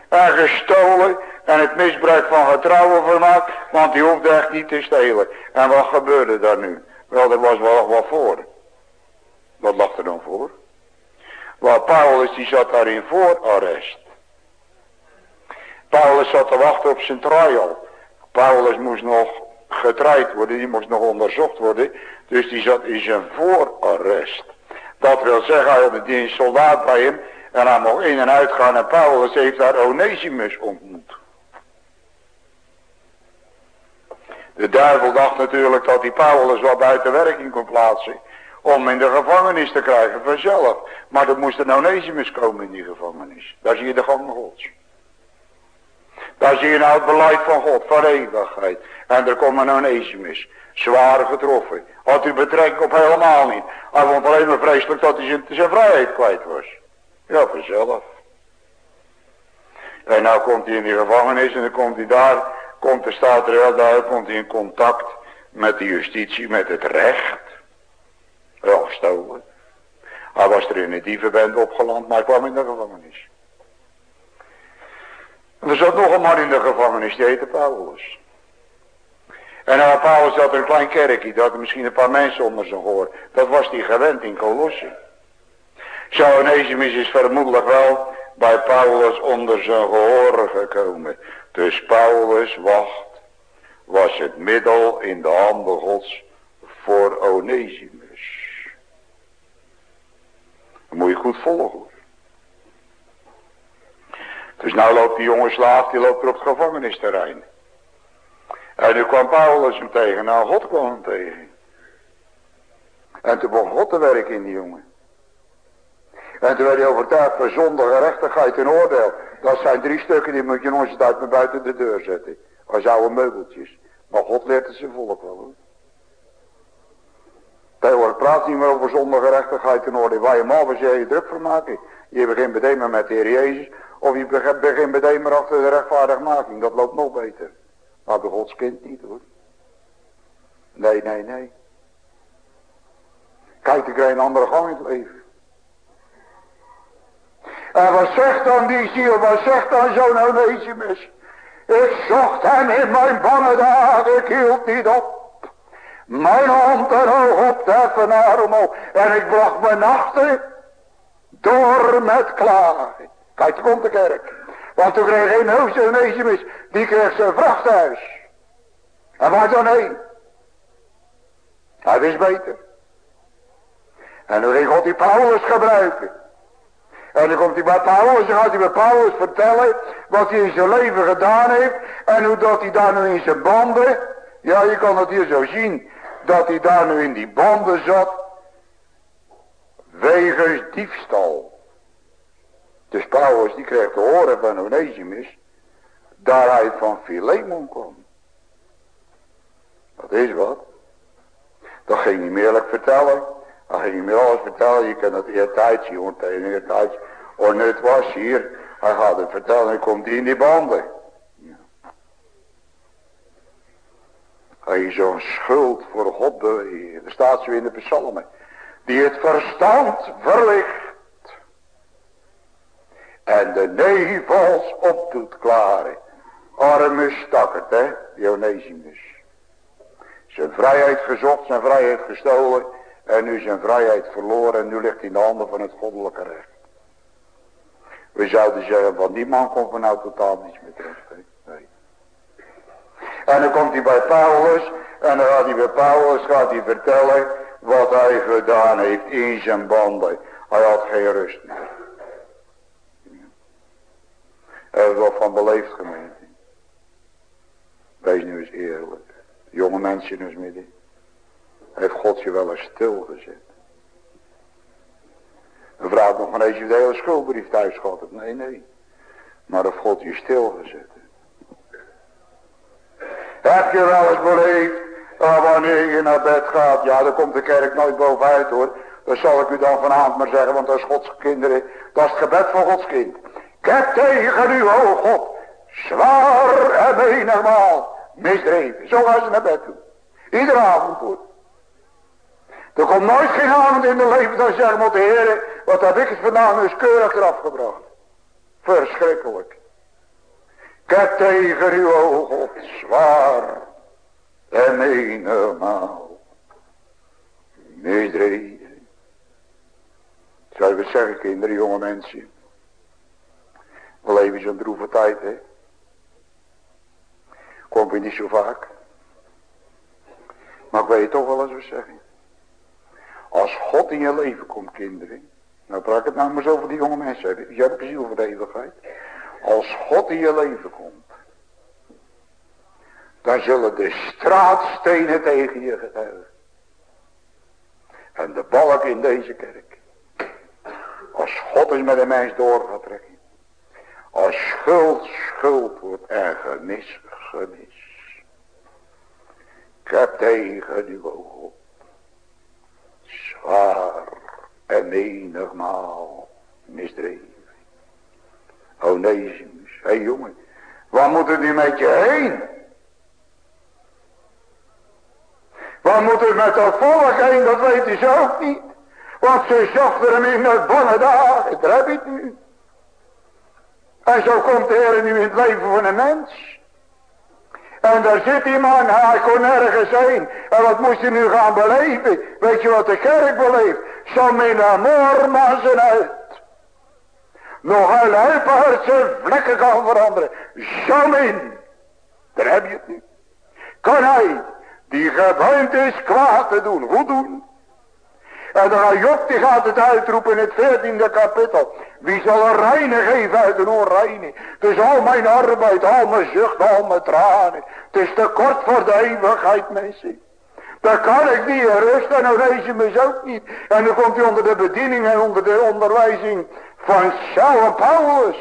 En gestolen. En het misbruik van getrouwen vermaakt. Want hij hoefde echt niet te stelen. En wat gebeurde daar nu? Wel, er was wel wat voor. Wat lag er dan voor? Wel, Paulus die zat daar in voorarrest. Paulus zat te wachten op zijn trial. Paulus moest nog getraind worden, die moest nog onderzocht worden. Dus die zat in zijn voorarrest. Dat wil zeggen, hij had een soldaat bij hem. En hij mocht in en uitgaan. En Paulus heeft daar Onesimus ontmoet. De duivel dacht natuurlijk dat hij Paulus wel buiten werking kon plaatsen. Om in de gevangenis te krijgen vanzelf. Maar er moest een Onesimus komen in die gevangenis. Daar zie je de gang gods. Daar zie je nou het beleid van God, van eeuwigheid. En er komt een Onesimus, zwaar getroffen. Had u betrekking op helemaal niet. Hij vond alleen maar vreselijk dat hij zijn, zijn vrijheid kwijt was. Ja, vanzelf. En nou komt hij in die gevangenis en dan komt hij daar, komt de staat er wel daar, komt hij in contact met de justitie, met het recht. Ja, gestolen. Hij was er in een dievenband opgeland, maar kwam in de gevangenis. Er zat nog een man in de gevangenis, die heette Paulus. En nou, Paulus had een klein kerkje, dat had misschien een paar mensen onder zijn gehoor. Dat was die gewend in Colosse. Onesimus is vermoedelijk wel bij Paulus onder zijn gehoor gekomen. Dus Paulus wacht, was het middel in de handen gods voor Onesimus. Dat moet je goed volgen. Dus nou loopt die jonge slaaf, die loopt er op het gevangenisterrein. En nu kwam Paulus hem tegen, nou God kwam hem tegen. En toen begon God te werken in die jongen. En toen werd hij overtuigd van zonde, gerechtigheid en oordeel. Dat zijn drie stukken, die moet je in onze tijd maar buiten de deur zetten. Als oude meubeltjes. Maar God leert het zijn volk wel hoor. Tegenwoordig praat niet meer over zonde, gerechtigheid en oordeel. Waar je mal was je je druk voor maken. Je begint meteen maar met de Heer Jezus. Of je begint meteen maar achter de rechtvaardigmaking. Dat loopt nog beter. Maar de Gods kind niet hoor. Nee, nee, nee. Kijk, ik krijg een andere gang in het leven. En wat zegt dan die ziel, wat zegt dan zo'n Onesimus? Ik zocht hem in mijn bange dagen, ik hield niet op. Mijn hand en hoog op te heffen naar omhoog. En ik bracht mijn nachten door met klagen. Kijk, toen komt de kerk. Want toen kreeg een hoofdje Onesimus, die kreeg zijn vrachthuis. En waar dan heen? Hij wist beter. En dan ging God die Paulus gebruiken. En dan komt hij bij Paulus en gaat hij bij Paulus vertellen wat hij in zijn leven gedaan heeft. En hoe dat hij daar nu in zijn banden, ja je kan het hier zo zien, dat hij daar nu in die banden zat. Wegens diefstal. Dus Paulus die kreeg te horen van Onesimus, daar hij van Philemon kwam. Dat is wat. Dat ging niet meer vertellen. Dan ging je me alles vertellen. Je kan het eertijdje, want tegen eertijdje. Oh, het was hier. Hij gaat het vertellen en komt die in die banden. Hij je zo'n schuld voor God bewegen. Er staat zo in de psalmen. Die het verstand verlicht. En de nevels op doet klaren. Arme stakkert, hè, Dionysius. Zijn vrijheid gezocht, zijn vrijheid gestolen. En nu zijn vrijheid verloren en nu ligt hij in de handen van het goddelijke recht. We zouden zeggen, van die man komt er nou totaal niets meer. Nee. En dan komt hij bij Paulus. En dan gaat hij bij Paulus gaat hij vertellen wat hij gedaan heeft in zijn banden. Hij had geen rust meer. Hij heeft wel van beleefd gemeente. Wees nu eens eerlijk. Jonge mensen ons midden. Heeft God je wel eens stilgezet? Een vrouw nog maar eens je de hele schuldbrief thuis gehad. Nee, nee. Maar of God je stilgezet Heb je wel eens beleefd, oh, wanneer je naar bed gaat, ja, dan komt de kerk nooit bovenuit hoor. Dat zal ik u dan vanavond maar zeggen, want dat is Gods kinderen, dat is het gebed van Gods kind. Ik tegen u, o God, zwaar en menigmaal misdreven. Zo gaan ze naar bed toe. Iedere avond hoor. Er komt nooit geen avond in de leven dat zegt, moet de Heer, wat heb ik het vandaan eens keurig eraf gebracht. Verschrikkelijk. Heb tegen uw o God zwaar en menigmaal misdreven. Zou we zeggen, kinderen, jonge mensen. We leven zo'n droeve tijd, hè. Komt je niet zo vaak. Maar ik weet toch wel eens wat zeggen. Als God in je leven komt, kinderen. Nou praat ik het nou maar zo voor die jonge mensen. Je hebt een ziel voor de eeuwigheid. Als God in je leven komt. Dan zullen de straatstenen tegen je getuigen. En de balk in deze kerk. Als God eens met een mens door trekken. Als schuld schuld wordt en gemis gemis. Ik heb tegen uw oog zwaar en menigmaal misdreven. Onesimus, hé hey jongen, waar moet het nu met je heen? Waar moet het met dat volk heen, dat weet je zelf niet. Want ze zochten hem in het bange dagen, daar heb je het nu. En zo komt de Heer nu in het leven van een mens. En daar zit die man, hij kon nergens heen. En wat moest hij nu gaan beleven? Weet je wat de kerk beleeft? Zo min amor maar zijn uit. Nog een zijn vlekken kan veranderen. Zo min. Daar heb je het nu. Kan hij, die gewend is kwaad te doen, goed doen. En dan Job die gaat het uitroepen in het veertiende kapitel. Wie zal een reine geven uit een onreine? Het is al mijn arbeid, al mijn zucht, al mijn tranen. Het is te kort voor de eeuwigheid mensen. Daar kan ik niet rusten en nou deze mis ook niet. En dan komt hij onder de bediening en onder de onderwijzing van Saul Paulus.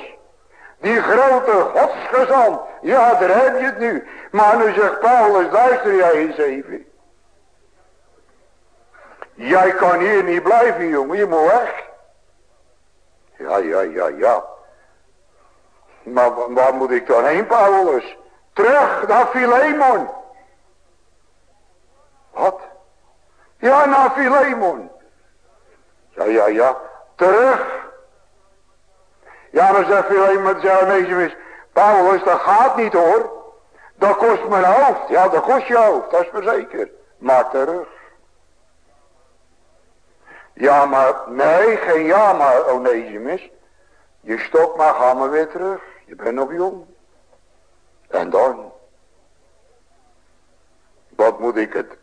Die grote godsgezant. Ja, daar heb je het nu. Maar nu zegt Paulus, luister jij eens even. Jij kan hier niet blijven jongen, je moet weg. Ja, ja, ja, ja. Maar waar moet ik dan heen Paulus? Terug naar Philemon. Wat? Ja, naar Philemon. Ja, ja, ja. Terug. Ja, dan zegt Philemon met is. Paulus, dat gaat niet hoor. Dat kost mijn hoofd. Ja, dat kost je hoofd, dat is maar zeker. Maar terug. Ja, maar, nee, geen ja maar, Onesimus. Je stopt maar, ga maar weer terug. Je bent nog jong. En dan? Wat moet ik het?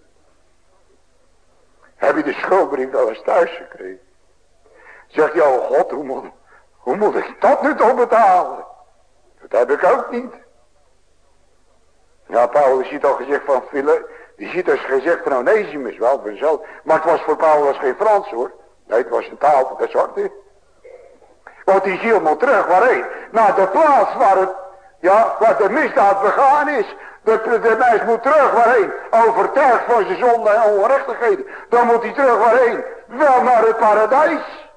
Heb je de schuldbrief wel eens thuis gekregen? Zegt je, oh God, hoe moet, hoe moet ik dat nu toch betalen? Dat heb ik ook niet. Ja, Paulus ziet al gezegd van die ziet als gezegd van Onesimus wel, ben zelf. Maar het was voor Paulus geen Frans hoor. Nee, het was een taal, dat zwarte. Want die ziel moet terug, waarheen? Naar de plaats waar het, ja, waar de misdaad begaan is. De, de mens moet terug, waarheen? Overtuigd van zijn zonde en ongerechtigheden. Dan moet hij terug, waarheen? Wel naar het paradijs.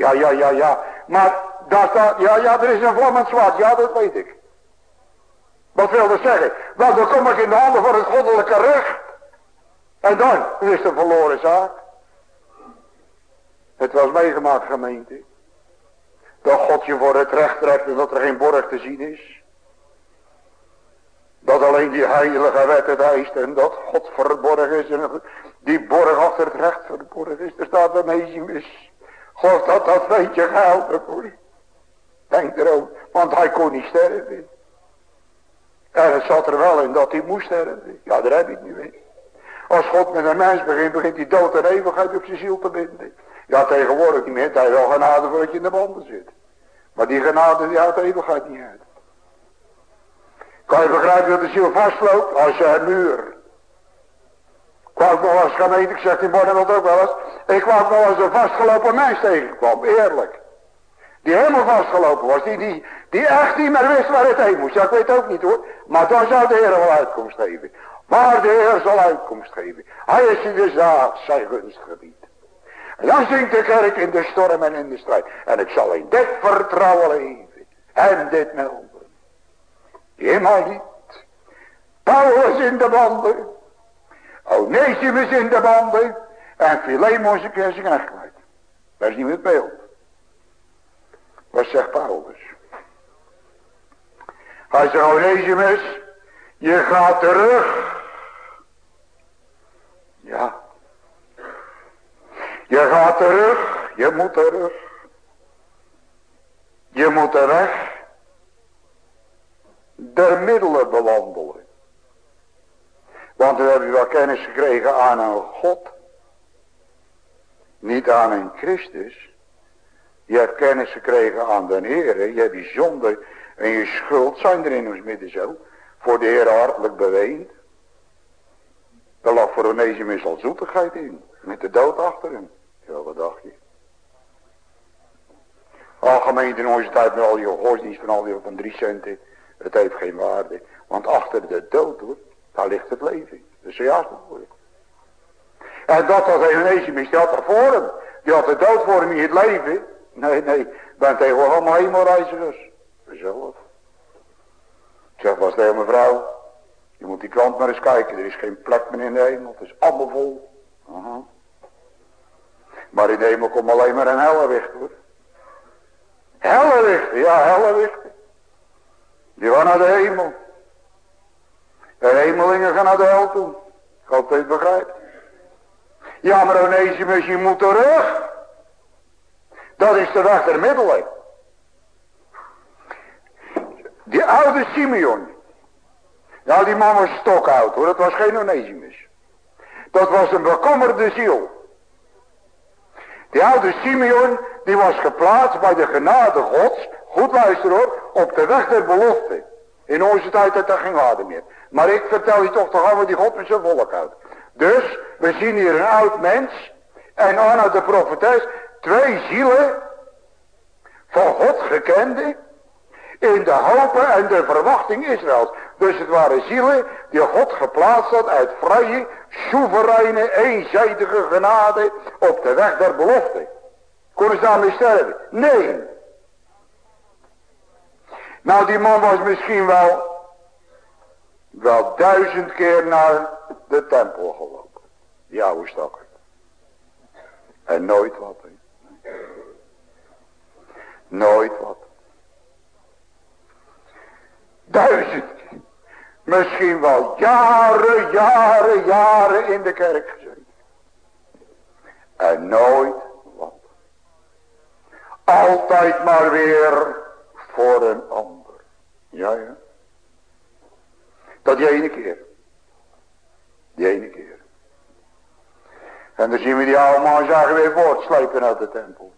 Ja, ja, ja, ja. Maar daar staat, ja, ja, er is een vlammend zwaard. Ja, dat weet ik. Wat wil dat zeggen? Wel, dan kom ik in de handen van het goddelijke recht. En dan is het een verloren zaak. Het was meegemaakt gemeente. Dat God je voor het recht trekt en dat er geen borg te zien is. Dat alleen die heilige wet het eist en dat God verborgen is en die borg achter het recht verborgen is. Er staat meisje mis. God had dat weet je gehelpen voor Denk erover, want hij kon niet sterven. En het zat er wel in dat hij moest sterven. Ja, daar heb ik niet mee. Als God met een mens begint, begint hij dood en eeuwigheid op zijn ziel te binden. Ja, tegenwoordig niet meer. Hij heeft wel genade voordat je in de banden zit. Maar die genade die de eeuwigheid niet uit. Kan je begrijpen dat de ziel vastloopt? Als je een muur. Kwam nog eens gemeente, ik zeg die dat ook wel eens. Ik kwam nog eens een vastgelopen mens tegenkwam, eerlijk. Die helemaal vastgelopen was, die, die, die echt niet meer wist waar het heen moest. Ja, ik weet ook niet hoor. Maar dan zou de Heer wel uitkomst geven. Maar de Heer zal uitkomst geven. Hij is in de zaak zijn gunstgebied. En dan zingt de kerk in de storm en in de strijd. En ik zal in dit vertrouwen leven. En dit melden. Helemaal niet. Paulus in de banden. Onesimus in de banden. En Philemon zijn knecht kwijt. Dat is niet meer het beeld. Wat zegt Paulus? Hij zegt, Onesimus, je gaat terug. Ja. Je gaat terug, je moet terug. Je moet de weg der middelen bewandelen. Want dan heb je wel kennis gekregen aan een God. Niet aan een Christus. Je hebt kennis gekregen aan de Heer. Je hebt je zonde en je schuld zijn er in ons midden zo. Voor de Heer hartelijk beweend. Er lag voor Onesimus al zoetigheid in. Met de dood achter hem. Ja, wat dacht je? Algemeen in onze tijd met al je godsdienst van al die van drie centen. Het heeft geen waarde. Want achter de dood hoor, daar ligt het leven. Dat is juist mogelijk. En dat was Onesimus, die had voor hem. Die had de dood voor hem, niet het leven. Nee, nee, ben tegenwoordig allemaal hemelreizigers. Zelf. Ik zeg, was tegen mevrouw, je moet die klant maar eens kijken. Er is geen plek meer in de hemel. Het is allemaal vol. Maar in de hemel komt alleen maar een hellewicht hoor. Ja hellewicht. Die gaan naar de hemel. De hemelingen gaan naar de hel toe. Je het begrijpt. Ja, maar Onesimus, je moet terug. Dat is de weg der middelen. Die oude Simeon. Ja, die man was stokoud hoor. Dat was geen Onesimus. Dat was een bekommerde ziel. Die oude Simeon, die was geplaatst bij de genade gods. Goed luister hoor. Op de weg der belofte. In onze tijd dat geen waarde meer. Maar ik vertel je toch toch over die God met zijn volk houdt. Dus, we zien hier een oud mens. En Anna de profetes. Twee zielen van God gekende in de hopen en de verwachting Israëls. Dus het waren zielen die God geplaatst had uit vrije, soevereine, eenzijdige genade op de weg der belofte. Konden ze daarmee sterven? Nee. Nou die man was misschien wel, wel duizend keer naar de tempel gelopen. Die oude. En nooit wat. Nooit wat. Duizend. Misschien wel jaren, jaren, jaren in de kerk gezeten. En nooit wat. Altijd maar weer voor een ander. Ja, ja. Dat die ene keer. Die ene keer. En dan zien we die oude man zagen weer voortslepen uit de tempel.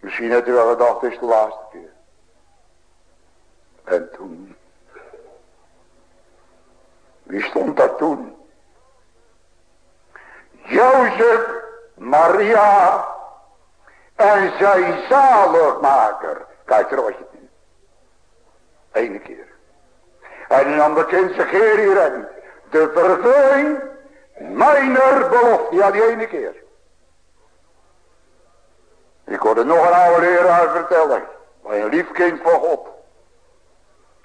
Misschien heeft u wel gedacht, het is de laatste keer. En toen. Wie stond daar toen? Jozef, Maria en zijn zaligmaker. Kijk er wat je nu. Ene keer. En dan bekent zich Heer hierin. De vervulling mijner belofte. Ja, die ene keer. Ik hoorde nog een oude leraar vertellen. Bij een lief kind van God.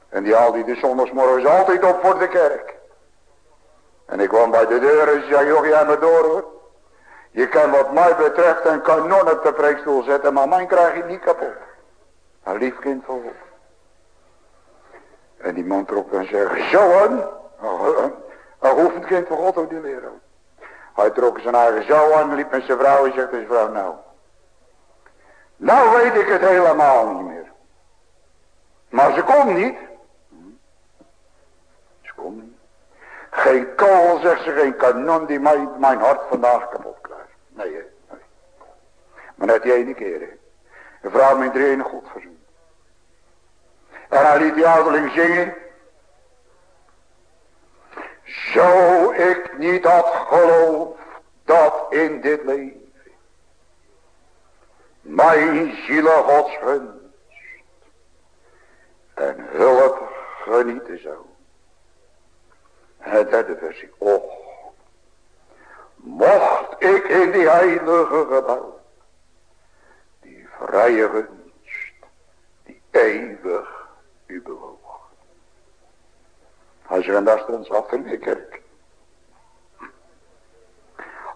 En die haalde de zondagsmorgens altijd op voor de kerk. En ik kwam bij de deur en zei, joh, jij maar door hoor. Je kan wat mij betreft een kanon op de preekstoel zetten, maar mijn krijg je niet kapot. Een lief kind van God. En die man trok dan zeggen, zoon, een hoefend kind van God, die leraar. Hij trok zijn eigen zo aan, liep met zijn vrouw en zegt zijn vrouw, nou, nou weet ik het helemaal niet meer. Maar ze kon niet. Ze kon niet. Geen kogel, zegt ze, geen kanon die mijn, mijn hart vandaag kapot krijgt. Nee, nee. Maar net die ene keer, hè. Een vrouw met drie God verzoen. En hij liet die ouderling zingen. Zo ik niet had geloof dat in dit leven mijn zielen gods gunst en hulp genieten zou. En het derde versie. Och, mocht ik in die heilige gebouw, die vrije gunst, die eeuwig Als je stond achter in de kerk.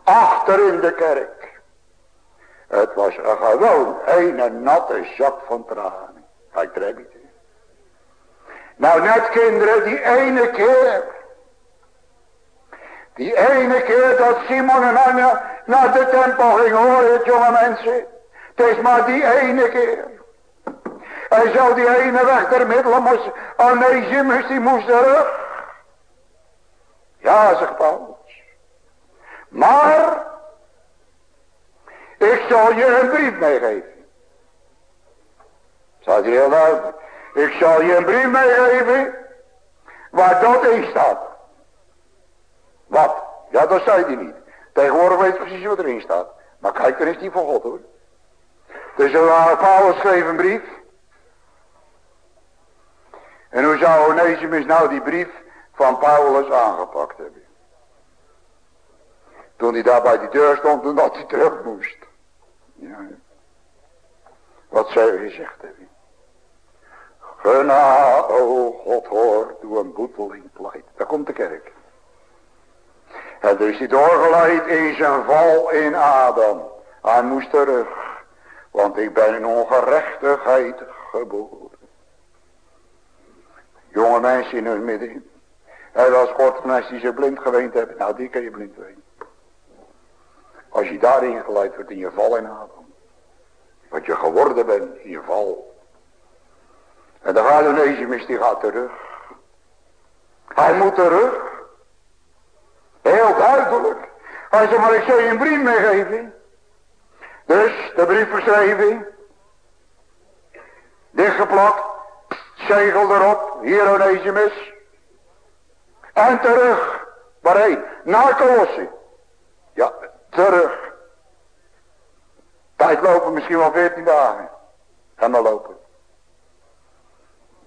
Achter in de kerk. Het was gewoon een natte zak van tranen. Je het. Nou net kinderen, die ene keer. Die ene keer dat Simon en Anja naar de tempel gingen, hoor het jonge mensen. Het is maar die ene keer. En zo die ene weg ter middelen moest, Onesimus die moest terug. Ja, zegt Paulus. Maar ik zal je een brief meegeven. Staat hier heel duidelijk. Ik zal je een brief meegeven. Waar dat in staat. Wat? Ja, dat zei hij niet. Tegenwoordig weet precies wat erin staat. Maar kijk, er is die van God hoor. Dus een Paulus schreef een brief. En hoe zou Onesimus nou die brief van Paulus aangepakt hebben? Toen hij daar bij die deur stond, toen dat hij terug moest. Ja. Wat zou je gezegd hebben? Gena, o God hoor, doe een boeteling pleit. Daar komt de kerk. En dus hij doorgeleid in zijn val in Adam. Hij moest terug. Want ik ben in ongerechtigheid geboren. Jonge mensen in hun midden. Hij was kort van die ze blind geweend hebben. Nou die kan je blind ween. Als je daarin geleid wordt in je val in Adam. Wat je geworden bent in je val. En gaat Onesimus, die gaat terug. Hij moet terug. Heel duidelijk. Hij zegt, maar ik zal je een brief meegeven. Dus, de brief verschreven. Dichtgeplakt. Zegel erop. Hier Onesimus. En terug. Waarheen? Naar Colossie. Ja, terug. Tijd lopen misschien wel veertien dagen. Ga maar lopen.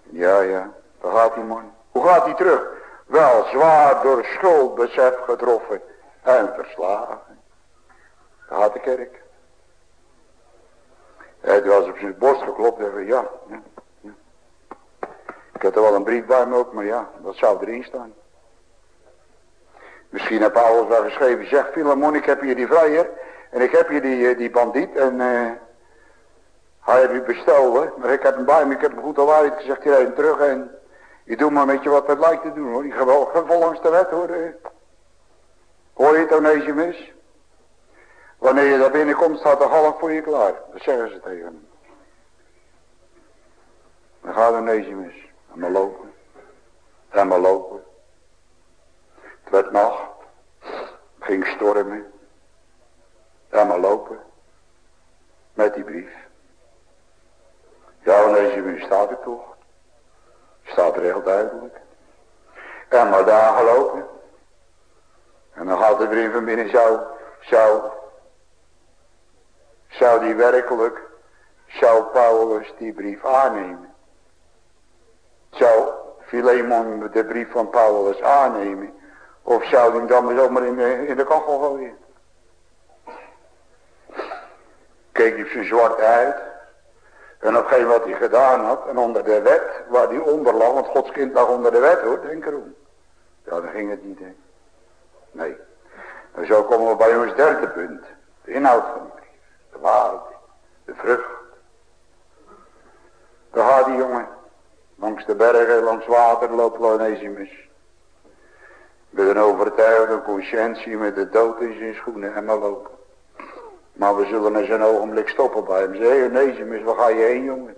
Ja, ja, daar gaat die man. Hoe gaat hij terug? Wel zwaar door schuldbesef getroffen en verslagen. Daar gaat de kerk. Hij was op zijn borst geklopt en ja, ja. Ik had er wel een brief bij me ook, maar ja, dat zou erin staan. Misschien heb Paulus wel geschreven, zeg Filemon, ik heb hier die vrijer. En ik heb hier die, die bandiet en uh, hij heeft u. Maar ik heb hem bij me, ik heb hem goed al waarheid gezegd, je rijdt terug en je doet maar met je wat het lijkt te doen hoor. Die gaat volgens de wet hoor. Hoor je het Onesimus? Wanneer je daar binnenkomt staat de half voor je klaar. Dat zeggen ze tegen hem. Dan gaat Onesimus. En maar lopen. En maar lopen. Het werd nacht. Ging stormen. En maar lopen. Met die brief. Ja, Onesimus staat er toch. Staat er heel duidelijk. En maar daar gelopen. En dan gaat de brief van binnen zou, zou, zou die werkelijk, zou Paulus die brief aannemen. Zou Philemon de brief van Paulus aannemen. Of zou hij hem dan zomaar in de, in de kachel gooien. Keek hij zijn zwart uit. En opgeen wat hij gedaan had. En onder de wet, waar hij onder lag. Want Gods kind lag onder de wet hoor, denk erom. Ja, dan ging het niet. Nee. En zo komen we bij ons derde punt. De inhoud van de brief. De waarde. De vrucht. Daar gaat die jongen. Langs de bergen, langs water loopt Lonesimus. Met een overtuigde conscientie met de dood in zijn schoenen en maar lopen. Maar we zullen eens een ogenblik stoppen bij hem. Zeggen, Onesimus, waar ga je heen jongen?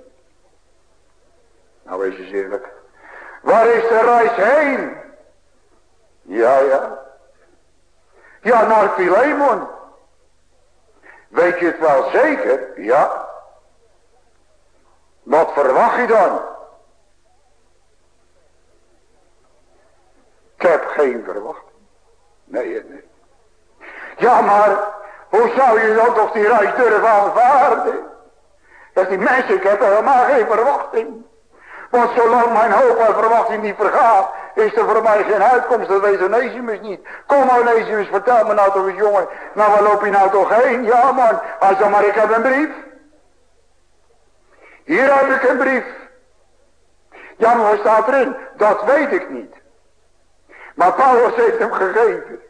Nou wees eens eerlijk. Waar is de reis heen? Ja, ja. Ja, naar Philemon. Weet je het wel zeker? Ja. Wat verwacht je dan? Ik heb geen verwachting. Nee, nee. Ja, maar hoe zou je dan toch die reis durven aanvaarden? Dat die mensen, ik heb helemaal geen verwachting. Want zolang mijn hoop en verwachting niet vergaat, is er voor mij geen uitkomst. Dat weet Onesimus niet. Kom Onesimus, vertel me nou toch eens jongen. Nou waar loop je nou toch heen? Ja man, hij zei maar ik heb een brief. Hier heb ik een brief. Ja maar wat staat erin? Dat weet ik niet. Maar Paulus heeft hem gegeven.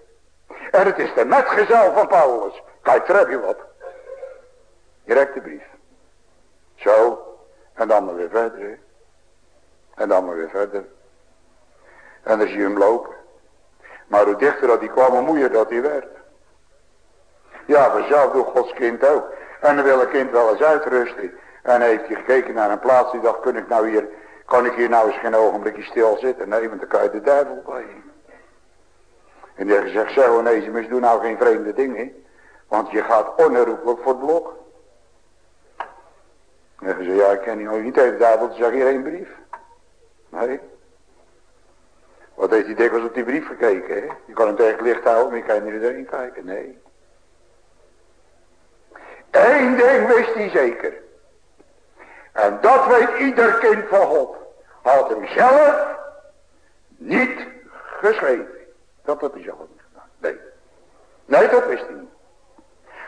En het is de metgezel van Paulus. Kijk, daar heb je wat. Direct de brief. Zo. En dan maar weer verder. En dan maar weer verder. En dan zie je hem lopen. Maar hoe dichter dat hij kwam, hoe moeier dat hij werd. Ja, vanzelf doet Gods kind ook. En dan wil een kind wel eens uitrusten. En heeft hij gekeken naar een plaats die dacht, kun ik nou hier, kan ik hier nou eens geen ogenblikje stil zitten? Nee, want dan kan je de duivel bij. En die heeft gezegd, zeg Onesimus, doe nou geen vreemde dingen. Want je gaat onherroepelijk voor het blok. En hij zei, ja, ik ken niet, niet even duivel, dan zeg je geen brief. Nee. Wat heeft hij dikwijls op die brief gekeken, hè? Je kan hem tegen het licht houden, maar je kan niet erin kijken, nee. Eén ding wist hij zeker. En dat weet ieder kind van God. Had hem zelf niet geschreven. Dat had hij zelf niet gedaan. Nee. Nee, dat wist hij niet.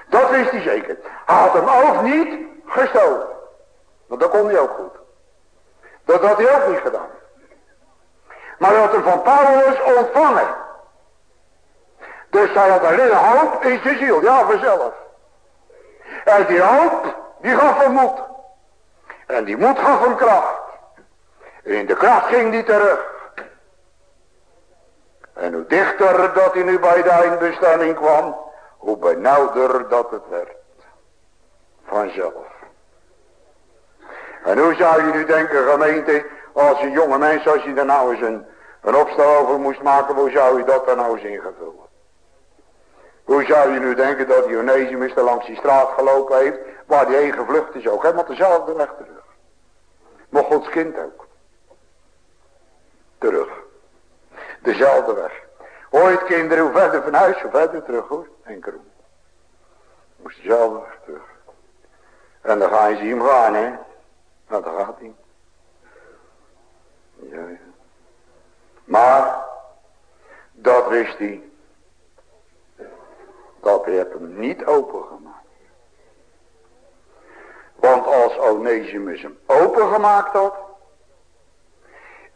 Dat wist hij zeker. Hij had hem ook niet gestolen. Want dat kon hij ook goed. Dat had hij ook niet gedaan. Maar hij had hem van Paulus ontvangen. Dus hij had alleen hoop in zijn ziel. Ja, vanzelf. En die hoop, die gaf hem moed. En die moed gaf hem kracht. En in de kracht ging hij terug. En hoe dichter dat hij nu bij de eindbestemming kwam, hoe benauwder dat het werd. Vanzelf. En hoe zou je nu denken gemeente, als een jonge mens, als je er nou eens een, een opstel over moest maken, hoe zou je dat dan nou eens ingevullen? Hoe zou je nu denken dat die Onesimus er langs die straat gelopen heeft, waar die heen gevlucht is ook, helemaal dezelfde weg terug. Maar Gods kind ook. Terug. Dezelfde weg. Ooit kinderen, hoe verder van huis, hoe verder terug hoor. Enkel. Moest dezelfde weg terug. En dan ga je zien hem gaan hè. Nou, daar gaat hij. Ja, ja. Maar, dat wist hij. Dat heeft hem niet opengemaakt. Want als Onesimus hem opengemaakt had.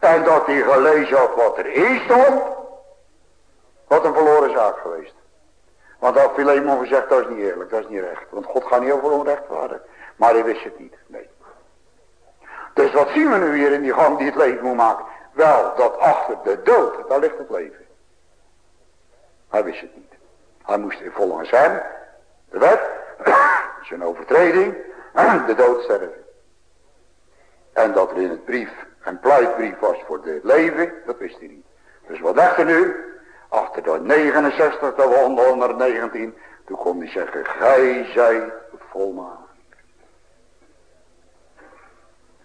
En dat hij gelezen had wat erin stond. Wat een verloren zaak geweest. Want dat Philemon gezegd, dat is niet eerlijk, dat is niet recht. Want God gaat niet over onrechtvaardig. Maar hij wist het niet, nee. Dus wat zien we nu hier in die gang die het leven moet maken? Wel, dat achter de dood, daar ligt het leven. Hij wist het niet. Hij moest volgens hem, de wet, zijn overtreding, de dood sterven. En dat er in het brief een pleitbrief was voor het leven, dat wist hij niet. Dus wat dacht hij nu? Achter de 69 de 119, toen kon hij zeggen, gij zijt volmaakt.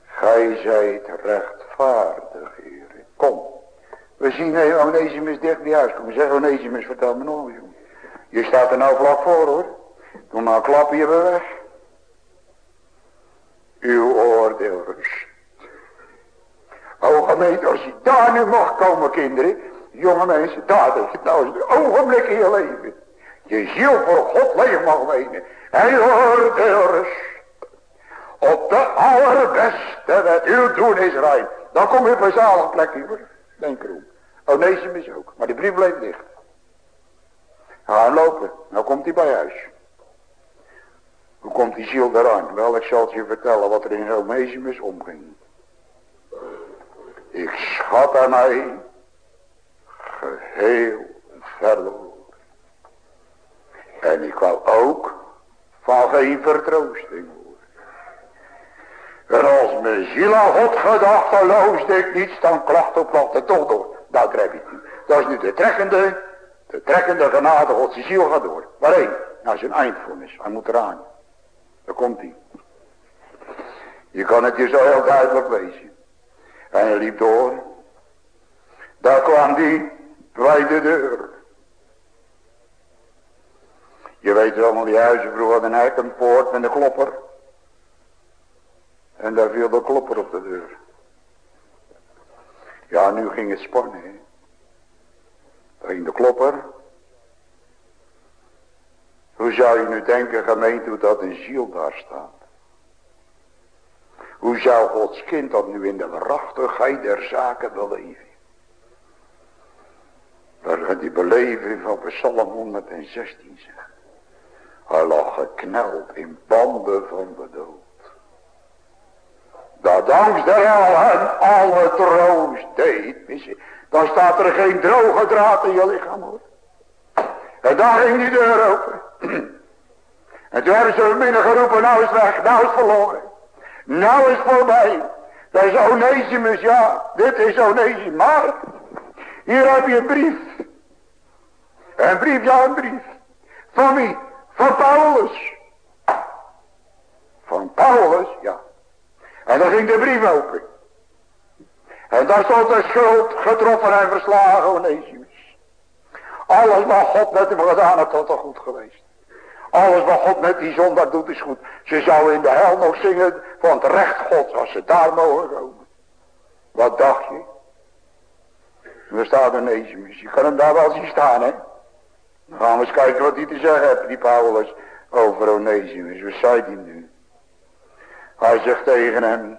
Gij zijt rechtvaardig, heren. Kom. We zien Onesimus dicht bij huis komen. Zeg Onesimus, vertel me nog jongen. Je staat er nou vlak voor hoor. Doe maar een klap hier weg. Uw oordeel rust. O gemeente, als je daar nu mag komen kinderen. Jonge mensen, daar is het nou een ogenblik in je leven. Je ziel voor God leeg mag wenen. En je rust. Op de allerbeste wat u doen is rein. Dan kom je op een zalige plek hier. Denk erom. Onesimus ook. Maar die brief bleef dicht. Ga lopen. Nou komt hij bij huis. Hoe komt die ziel eraan? Wel, ik zal het je vertellen wat er in Onesimus omging. Ik schat aan mij geheel verloren. En ik wou ook van geen vertroosting en als mijn ziel aan God gedachteloos ik niets dan klacht op klacht toch door. Daar trek ik nu. Dat is nu de trekkende, de trekkende genade Gods ziel gaat door. Waarheen? Naar zijn eindvonnis. Hij moet eraan. Daar komt hij. Je kan het je zo heel duidelijk lezen. En hij liep door. Daar kwam die bij de deur. Je weet allemaal die huizen vroeger, een hek, een poort met een klopper. En daar viel de klopper op de deur. Ja, nu ging het spannen. Hè. Daar ging de klopper. Hoe zou je nu denken, gemeente, dat een ziel daar staat? Hoe zou Gods kind dat nu in de waarachtigheid der zaken beleven? Daar gaat die beleving van Psalm 116 zegt. Hij lag gekneld in banden van de dood dat angst der alle troost deed. Dan staat er geen droge draad in je lichaam hoor. En daar ging die deur open. En toen hebben ze binnen geroepen, nou is weg, nou is verloren. Nou is voorbij. Dat is Onesimus, ja, dit is Onesimus. Maar, hier heb je een brief. Een brief, ja een brief. Van wie? Van Paulus. Van Paulus, ja. En dan ging de brief open. En daar stond de schuld getroffen en verslagen Onesimus. Alles wat God met hem gedaan dat is goed geweest. Alles wat God met die zondaar doet is goed. Ze zou in de hel nog zingen van recht God als ze daar mogen komen. Wat dacht je? Er staat Onesimus. Je kan hem daar wel zien staan hè. Dan gaan we eens kijken wat hij te zeggen heeft, die Paulus, over Onesimus. Wat zei hij nu? Hij zegt tegen hem.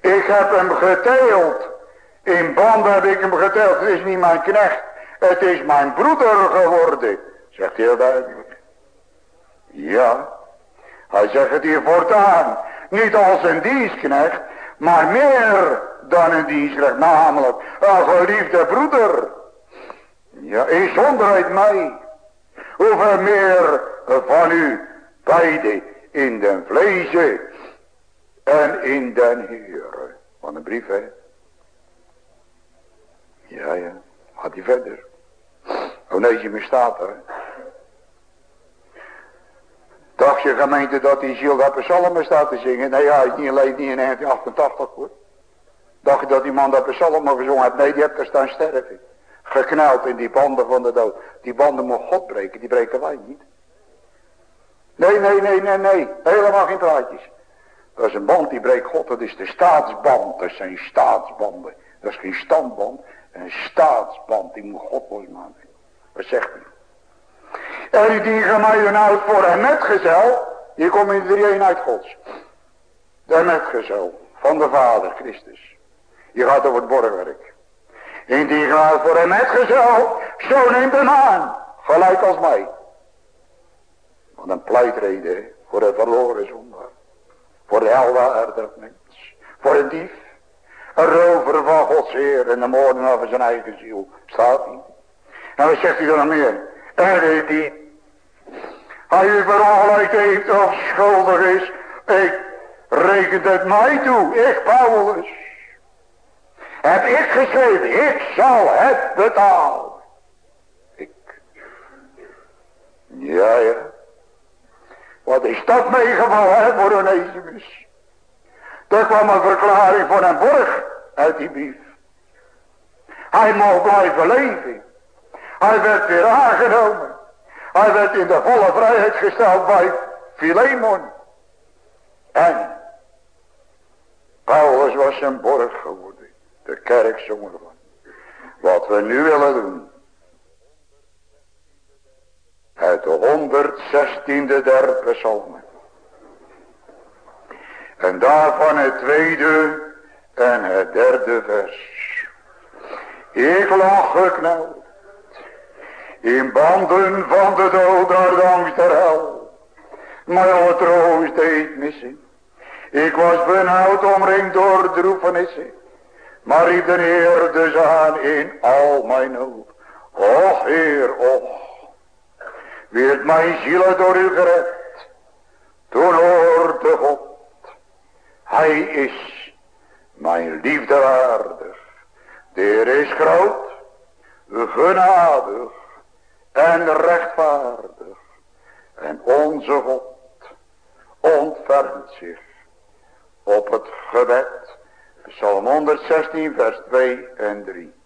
Ik heb hem geteeld. In banden heb ik hem geteeld. Het is niet mijn knecht. Het is mijn broeder geworden. Zegt heel duidelijk. Ja. Hij zegt het hier voortaan. Niet als een dienstknecht. Maar meer dan een dienstknecht. Namelijk een geliefde broeder. Ja, in zonderheid mij. Hoeveel meer van u beiden in den vlees en in den Heer. Van een brief, hè. Ja, ja. Gaat hij verder. Oh nee, je staat er. Dacht je gemeente dat die ziel dat psalmen staat te zingen? Nee, hij is niet alleen niet in 1988 hoor. Dacht je dat die man dat psalmen gezongen heeft? Nee, die heeft er staan sterven. Gekneld in die banden van de dood. Die banden moet God breken, die breken wij niet. Nee, nee, nee, nee, nee. Helemaal geen praatjes. Dat is een band die breekt God. Dat is de staatsband. Dat zijn staatsbanden. Dat is geen standband. Een staatsband. Die moet God losmaken. Wat zegt hij? En die mij uit voor een metgezel. Die komt in de eenheid gods. De metgezel. Van de Vader Christus. Je gaat over het borgwerk. Indien gaat voor een metgezel. Zo neemt hem aan. Gelijk als mij. Wat een pleitreden voor de verloren zondaar. Voor de helwaardig mens. Voor een dief. Een rover van Gods Heer en de moordenaar van zijn eigen ziel. Staat hij. En wat zegt hij dan nog meer? En die hij u verongelijkt heeft of schuldig is. Ik rekent het mij toe. Ik Paulus. Heb ik geschreven. Ik zal het betalen. Ik. Ja ja. Wat is dat meegevallen voor Onesimus? Er kwam een verklaring van een borg uit die brief. Hij mocht blijven leven. Hij werd weer aangenomen. Hij werd in de volle vrijheid gesteld bij Philemon. En Paulus was een borg geworden. De kerk ervan. Wat we nu willen doen. De 116e der psalmen. En daarvan het tweede en het derde vers. Ik lag gekneld in banden van de dood naar angst hel. Maar alle troost deed missen. Ik was benauwd omringd door droefenissen. Maar riep de Heer dus in al mijn nood. Och Heer, och. Werd mijn ziel door u gered. Toen hoorde God. Hij is mijn liefde waardig. De Heer is groot, genadig en rechtvaardig. En onze God ontfermt zich op het gebed. Psalm 116 vers 2 en 3.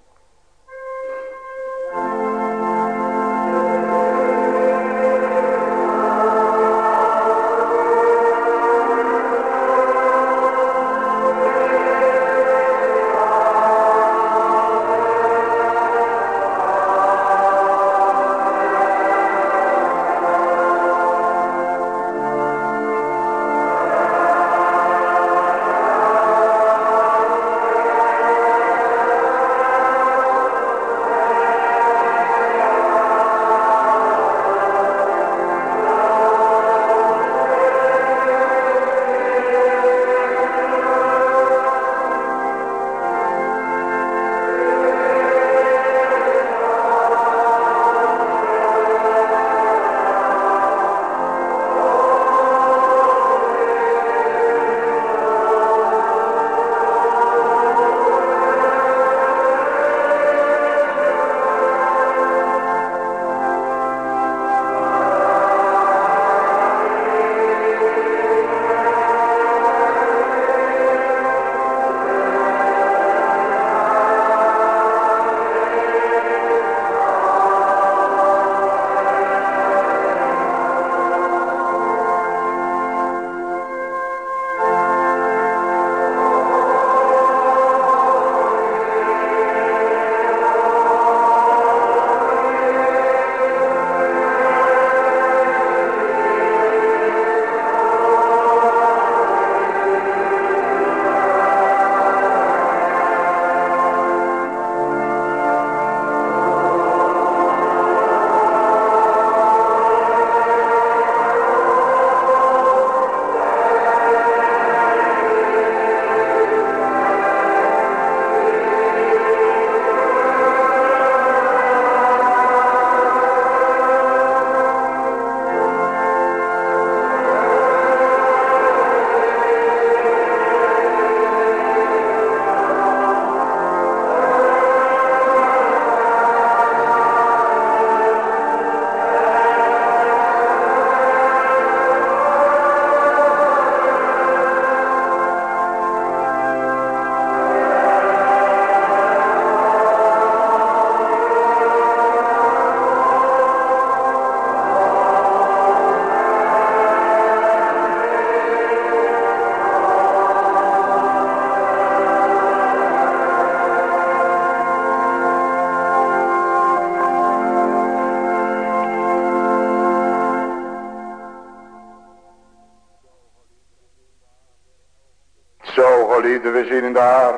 Zien daar.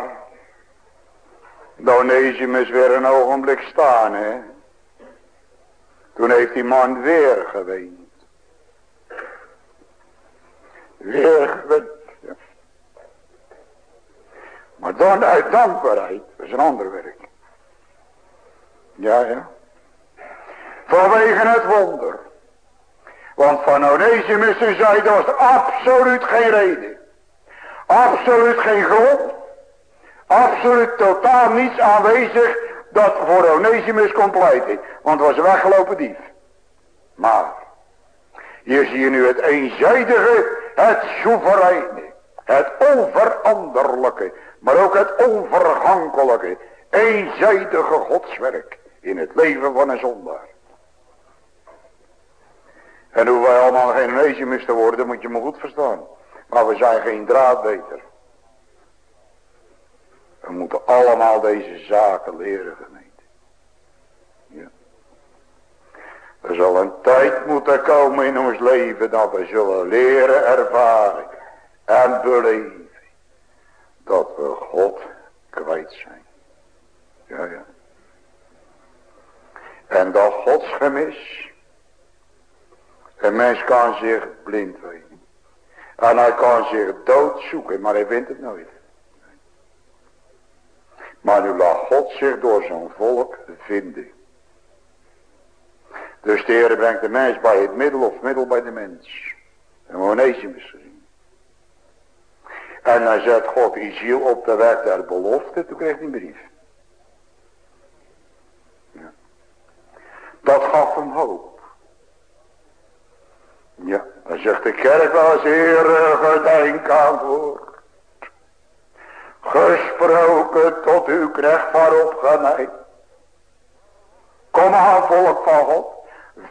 Donesium is weer een ogenblik staan, hè. Toen heeft die man weer geweend. Weer geweend. Maar dan uit dankbaarheid, dat is een ander werk. Ja, ja. Vanwege het wonder. Want van Onesimus zei, dat was absoluut geen reden. Absoluut geen grond. Absoluut totaal niets aanwezig dat voor Onesimus kon pleiten. Want het was een weggelopen dief. Maar, hier zie je nu het eenzijdige, het soevereine, het onveranderlijke, maar ook het onvergankelijke, eenzijdige godswerk in het leven van een zondaar. En hoe wij allemaal geen Onesimus te worden, moet je me goed verstaan. Maar we zijn geen draad beter. We moeten allemaal deze zaken leren, gemeente. Ja. Er zal een tijd moeten komen in ons leven dat we zullen leren ervaren en beleven dat we God kwijt zijn. Ja, ja. En dat Gods gemis. Een mens kan zich blind weten. En hij kan zich dood zoeken, maar hij vindt het nooit. Maar nu laat God zich door zijn volk vinden. Dus de Heer brengt de mens bij het middel of middel bij de mens. En Onesimus gezien. En dan zet God ziel op de weg der belofte. Toen kreeg hij een brief. Ja. Dat gaf hem hoop. Ja, dan zegt de kerk wel eens, Heer, gedenk aan voor gesproken tot uw knecht waarop genij. Kom aan volk van God,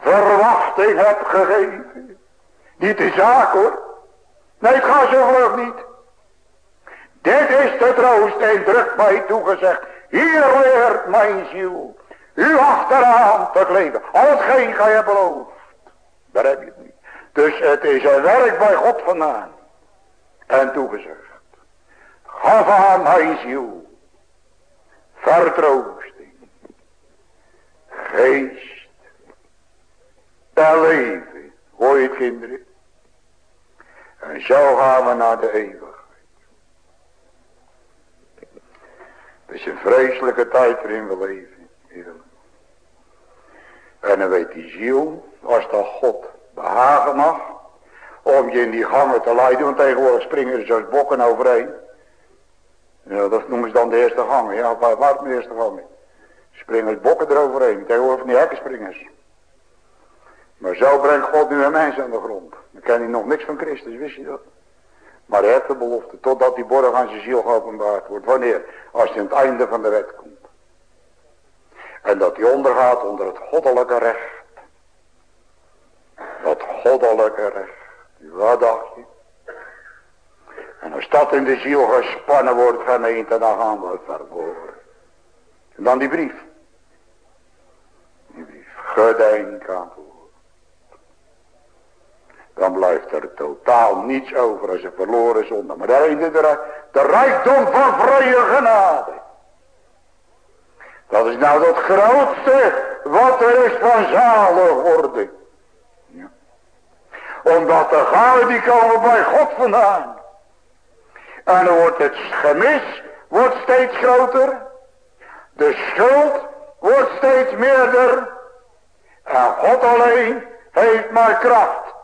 verwachting heb gegeven. Niet de zaak hoor. Nee, het gaat zo vlug niet. Dit is de troost en druk mij toegezegd. Hier leert mijn ziel u achteraan te kleven. Al hetgeen gij beloofd. Daar heb je het niet. Dus het is een werk bij God vandaan. En toegezegd. Gaf aan mijn ziel. Vertroosting. Geest. En leven. Hoor je kinderen? En zo gaan we naar de eeuwigheid. Het is een vreselijke tijd waarin we leven. En dan weet die ziel, als dat God behagen mag, om je in die gangen te leiden, want tegenwoordig springen er zoals bokken overheen. Ja, dat noemen ze dan de eerste gang. Ja, waar, waar de eerste gang? Springen bokken eroverheen. Tegenwoordig van die hekkenspringers. Maar zo brengt God nu een mens aan de grond. Dan ken hij nog niks van Christus, wist je dat? Maar hij heeft de belofte, totdat die borg aan zijn ziel geopenbaard wordt. Wanneer? Als hij aan het einde van de wet komt. En dat hij ondergaat onder het goddelijke recht. Dat goddelijke recht. Wat dacht je? En als dat in de ziel gespannen wordt gemeente, dan gaan we verloren. En dan die brief. Die brief. Gedenk aan Dan blijft er totaal niets over als een verloren zonde. Maar is de, de rijkdom van vrije genade. Dat is nou het grootste wat er is van zalig worden. Omdat de garen die komen bij God vandaan. En dan wordt het gemis wordt steeds groter. De schuld wordt steeds meerder. En God alleen heeft maar kracht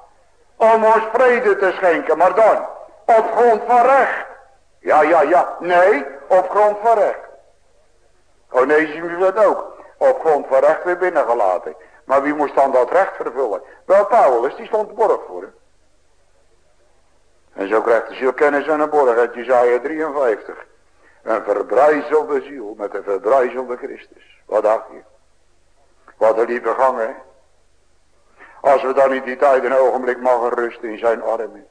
om ons vrede te schenken. Maar dan op grond van recht. Ja, ja, ja. Nee, op grond van recht. Onesimus werd ook op grond van recht weer binnengelaten. Maar wie moest dan dat recht vervullen? Wel Paulus, die stond borg voor hem. En zo krijgt de ziel kennis aan een borg uit Jezaja 53. Een verbrijzelde ziel met een verbrijzelde Christus. Wat dacht je? Wat een lieve gang, hè? Als we dan in die tijd een ogenblik mogen rusten in zijn armen.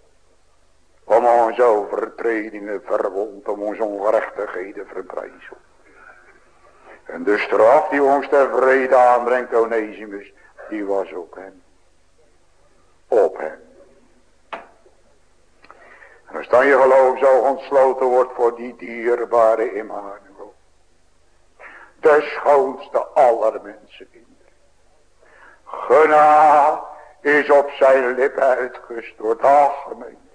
Om onze overtredingen verwond, om onze ongerechtigheden verbrijzeld. En de straf die ons ter vrede aanbrengt, Onesimus, die was op hem. Op hem. En als dan je geloof zo ontsloten wordt voor die dierbare Immanuel. De schoonste aller mensenkinderen. Genade is op zijn lippen uitgestort. Ach, gemeen.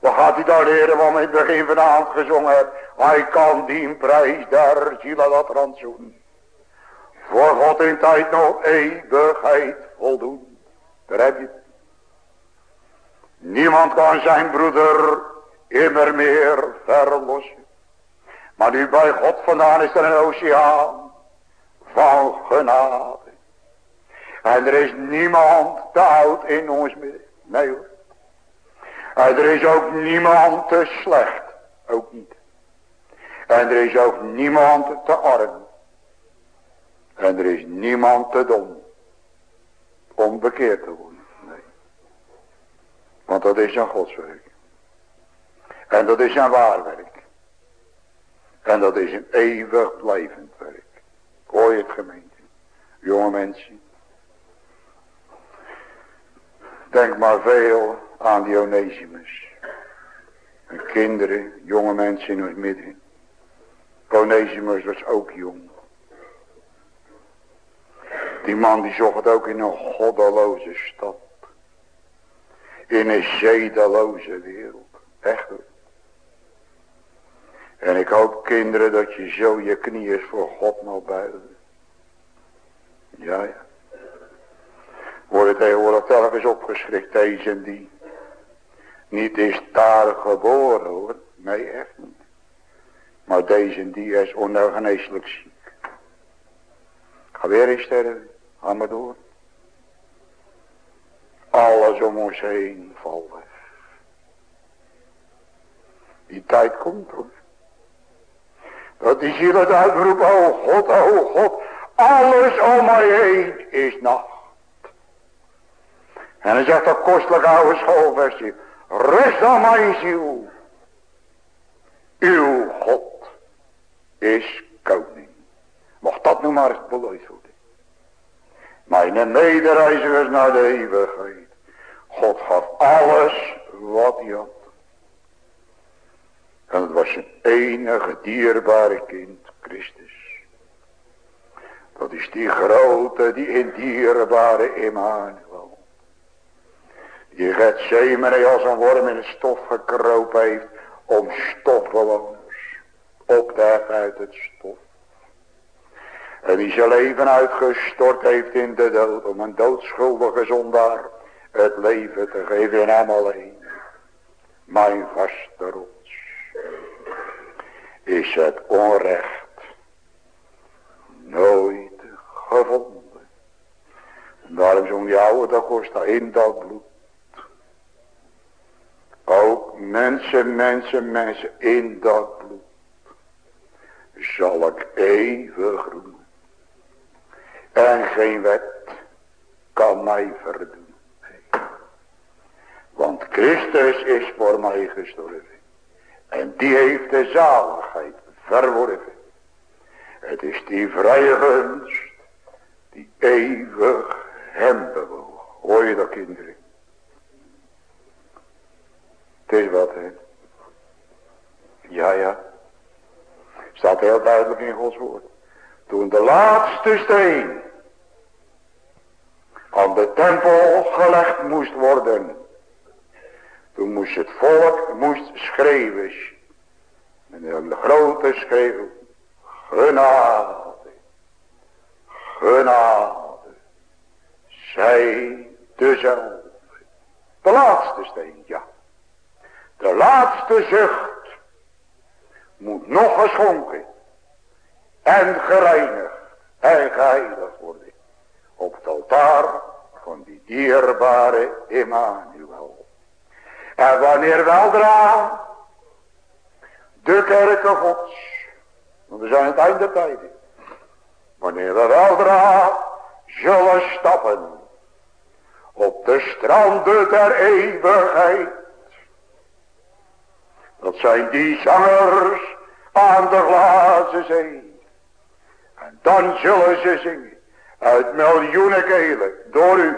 Wat gaat hij daar leren wat we in het begin van de avond gezongen hebben? Hij kan die prijs der zielen dat rantsoen. Voor God in tijd nog eeuwigheid voldoen. Daar heb je het. Niemand kan zijn broeder immer meer verlossen. Maar nu bij God vandaan is er een oceaan van genade. En er is niemand te oud in ons midden. Nee hoor. En er is ook niemand te slecht. Ook niet. En er is ook niemand te arm. En er is niemand te dom. Om bekeerd te worden. Want dat is een godswerk. En dat is een waar werk. En dat is een eeuwig blijvend werk. Hoor je het gemeente. Jonge mensen. Denk maar veel aan die Onesimus. En kinderen, jonge mensen in ons midden. Onesimus was ook jong. Die man die zocht ook in een goddeloze stad. In een zedeloze wereld. Echt. En ik hoop kinderen dat je zo je knieën voor God mag buigen. Ja, ja. Worden tegenwoordig telkens opgeschrikt deze en die. Niet is daar geboren hoor. Nee, echt niet. Maar deze en die is ongeneeslijk ziek. Ga weer eens sterven. Ga maar door. Alles om ons heen valt weg. Die tijd komt hoor. Dat die ziel het uitroept, oh God, oh God, alles om mij heen is nacht. En dan zegt dat kostelijk oude schoolversie, rust aan mijn ziel. Uw God is koning. Mocht dat nu maar eens beloofd worden. Mijn medereizigers naar de eeuwigheid. God gaf alles wat hij had. En het was zijn enige dierbare kind, Christus. Dat is die grote, die indierbare Emmanuel. Die Gethsemane als een worm in het stof gekropen heeft om stofbewoners op te heffen uit het stof. En die zijn leven uitgestort heeft in de dood om een doodschuldige zondaar het leven te geven in hem alleen. Mijn vaste roep is het onrecht nooit gevonden. En daarom zong die oude Dacosta in dat bloed. Ook mensen, mensen, mensen in dat bloed. Zal ik eeuwig. En geen wet kan mij verdoen. Want Christus is voor mij gestorven. En die heeft de zaligheid verworven. Het is die vrije gunst die eeuwig hem bewoog. Hoor je dat kinderen? Het is wat hè. Ja ja. Staat heel duidelijk in Gods woord. Toen de laatste steen aan de tempel gelegd moest worden. Toen moest het volk moest schreeuwen. Met een grote schreeuw. Genade. Genade. Zij dezelfde. De laatste steen, ja. De laatste zucht moet nog geschonken en gereinigd en geheiligd worden op het altaar van die dierbare Emmanuel. En wanneer weldra de kerken gods, want we zijn het einde tijden, wanneer we weldra zullen stappen op de stranden der eeuwigheid, dat zijn die zangers aan de glazen zee. En dan zullen ze zingen uit miljoenen kelen door u.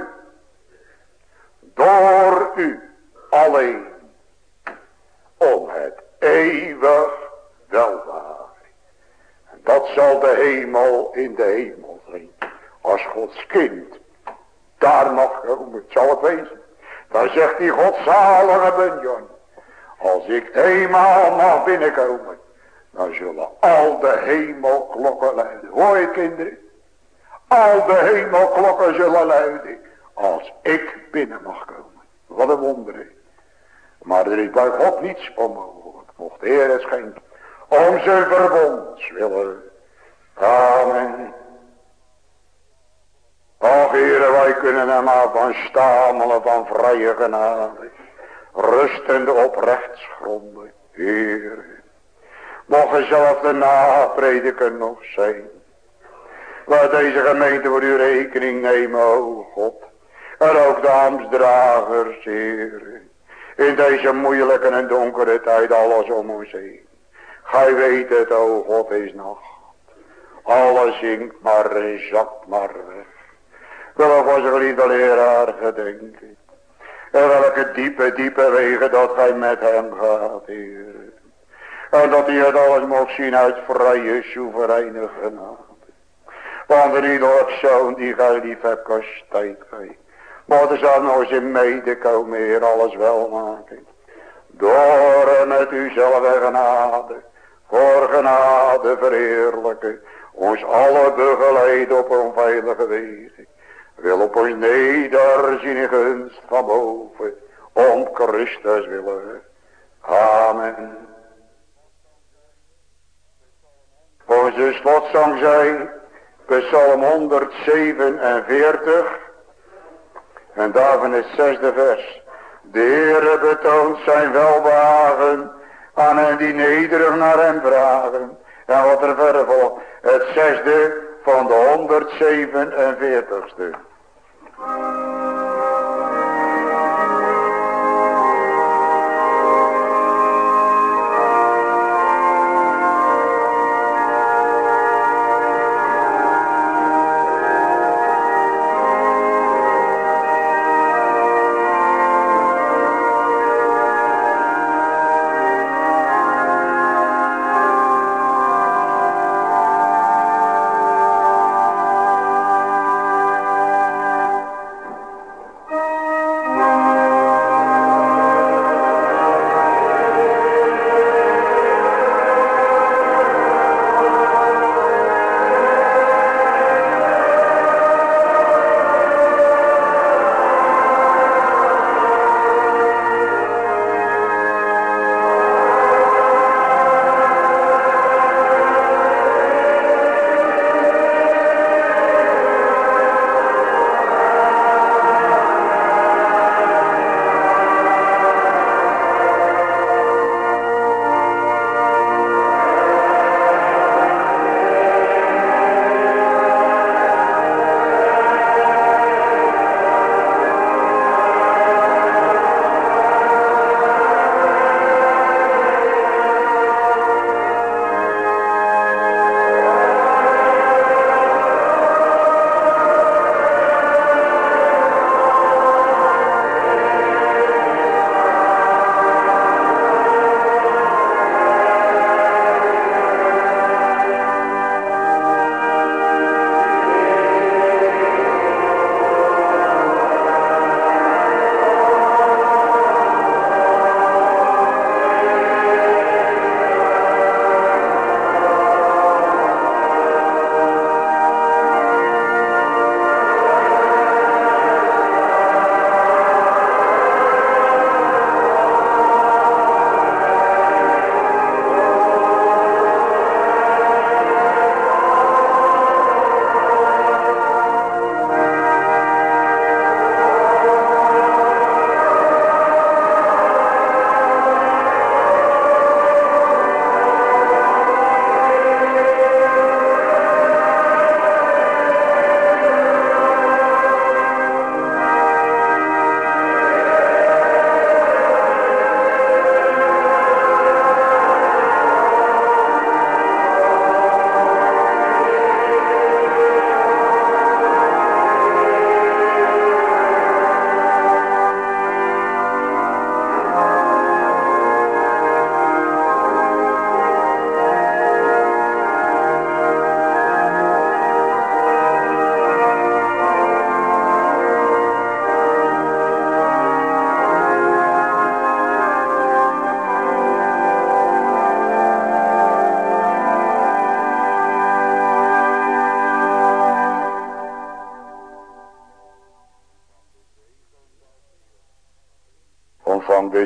Door u alleen om het eeuwig welwaar. En dat zal de hemel in de hemel zijn. als Gods kind daar mag komen, zal het wezen. Dan zegt die godzalige Bunjon, als ik eenmaal mag binnenkomen, dan zullen al de hemelklokken luiden. Hoor je kinderen? Al de hemelklokken zullen luiden, als ik binnen mag komen. Wat een wonder. Maar er is bij God niets onmogelijk. Mocht de Heer het schenken. Om zijn verbonds willen. Amen. Och heren, wij kunnen hem maar van stamelen van vrije genade. Rustende op rechtsgronden. Heer. Mogen zelf de naprediker nog zijn. Laat deze gemeente voor uw rekening nemen, o God. En ook de ambtsdragers, Heer. In deze moeilijke en donkere tijd alles om ons heen. Gij weet het, o God, is nacht. Alles zinkt maar en zakt maar weg. Wel was er lieve leraar gedenken. En welke diepe, diepe wegen dat gij met hem gaat, Heer. En dat hij het alles mocht zien uit vrije, soevereine genade. Want er ieder zoon die gij lief hebt gij. Maar er zal nog eens in medekomen, alles wel maken. Door met uzelf en genade, voor genade verheerlijken, ons alle begeleiden op onveilige wegen. Wil op ons nederzien in gunst van boven, om Christus willen. Amen. Onze slotzang zijn, Psalm 147 en daarvan het zesde vers. De Heere betoont zijn welbehagen aan hen die nederig naar hem vragen. En wat er verder volgt. Het zesde van de 147ste.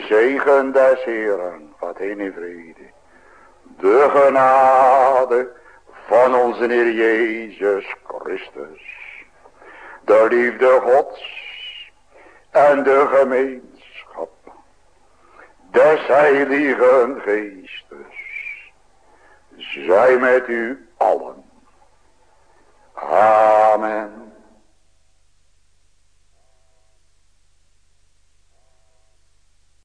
Zegen des Heeren gaat heen in vrede. De genade van onze Heer Jezus Christus. De liefde Gods en de gemeenschap des Heiligen Geestes. Zij met u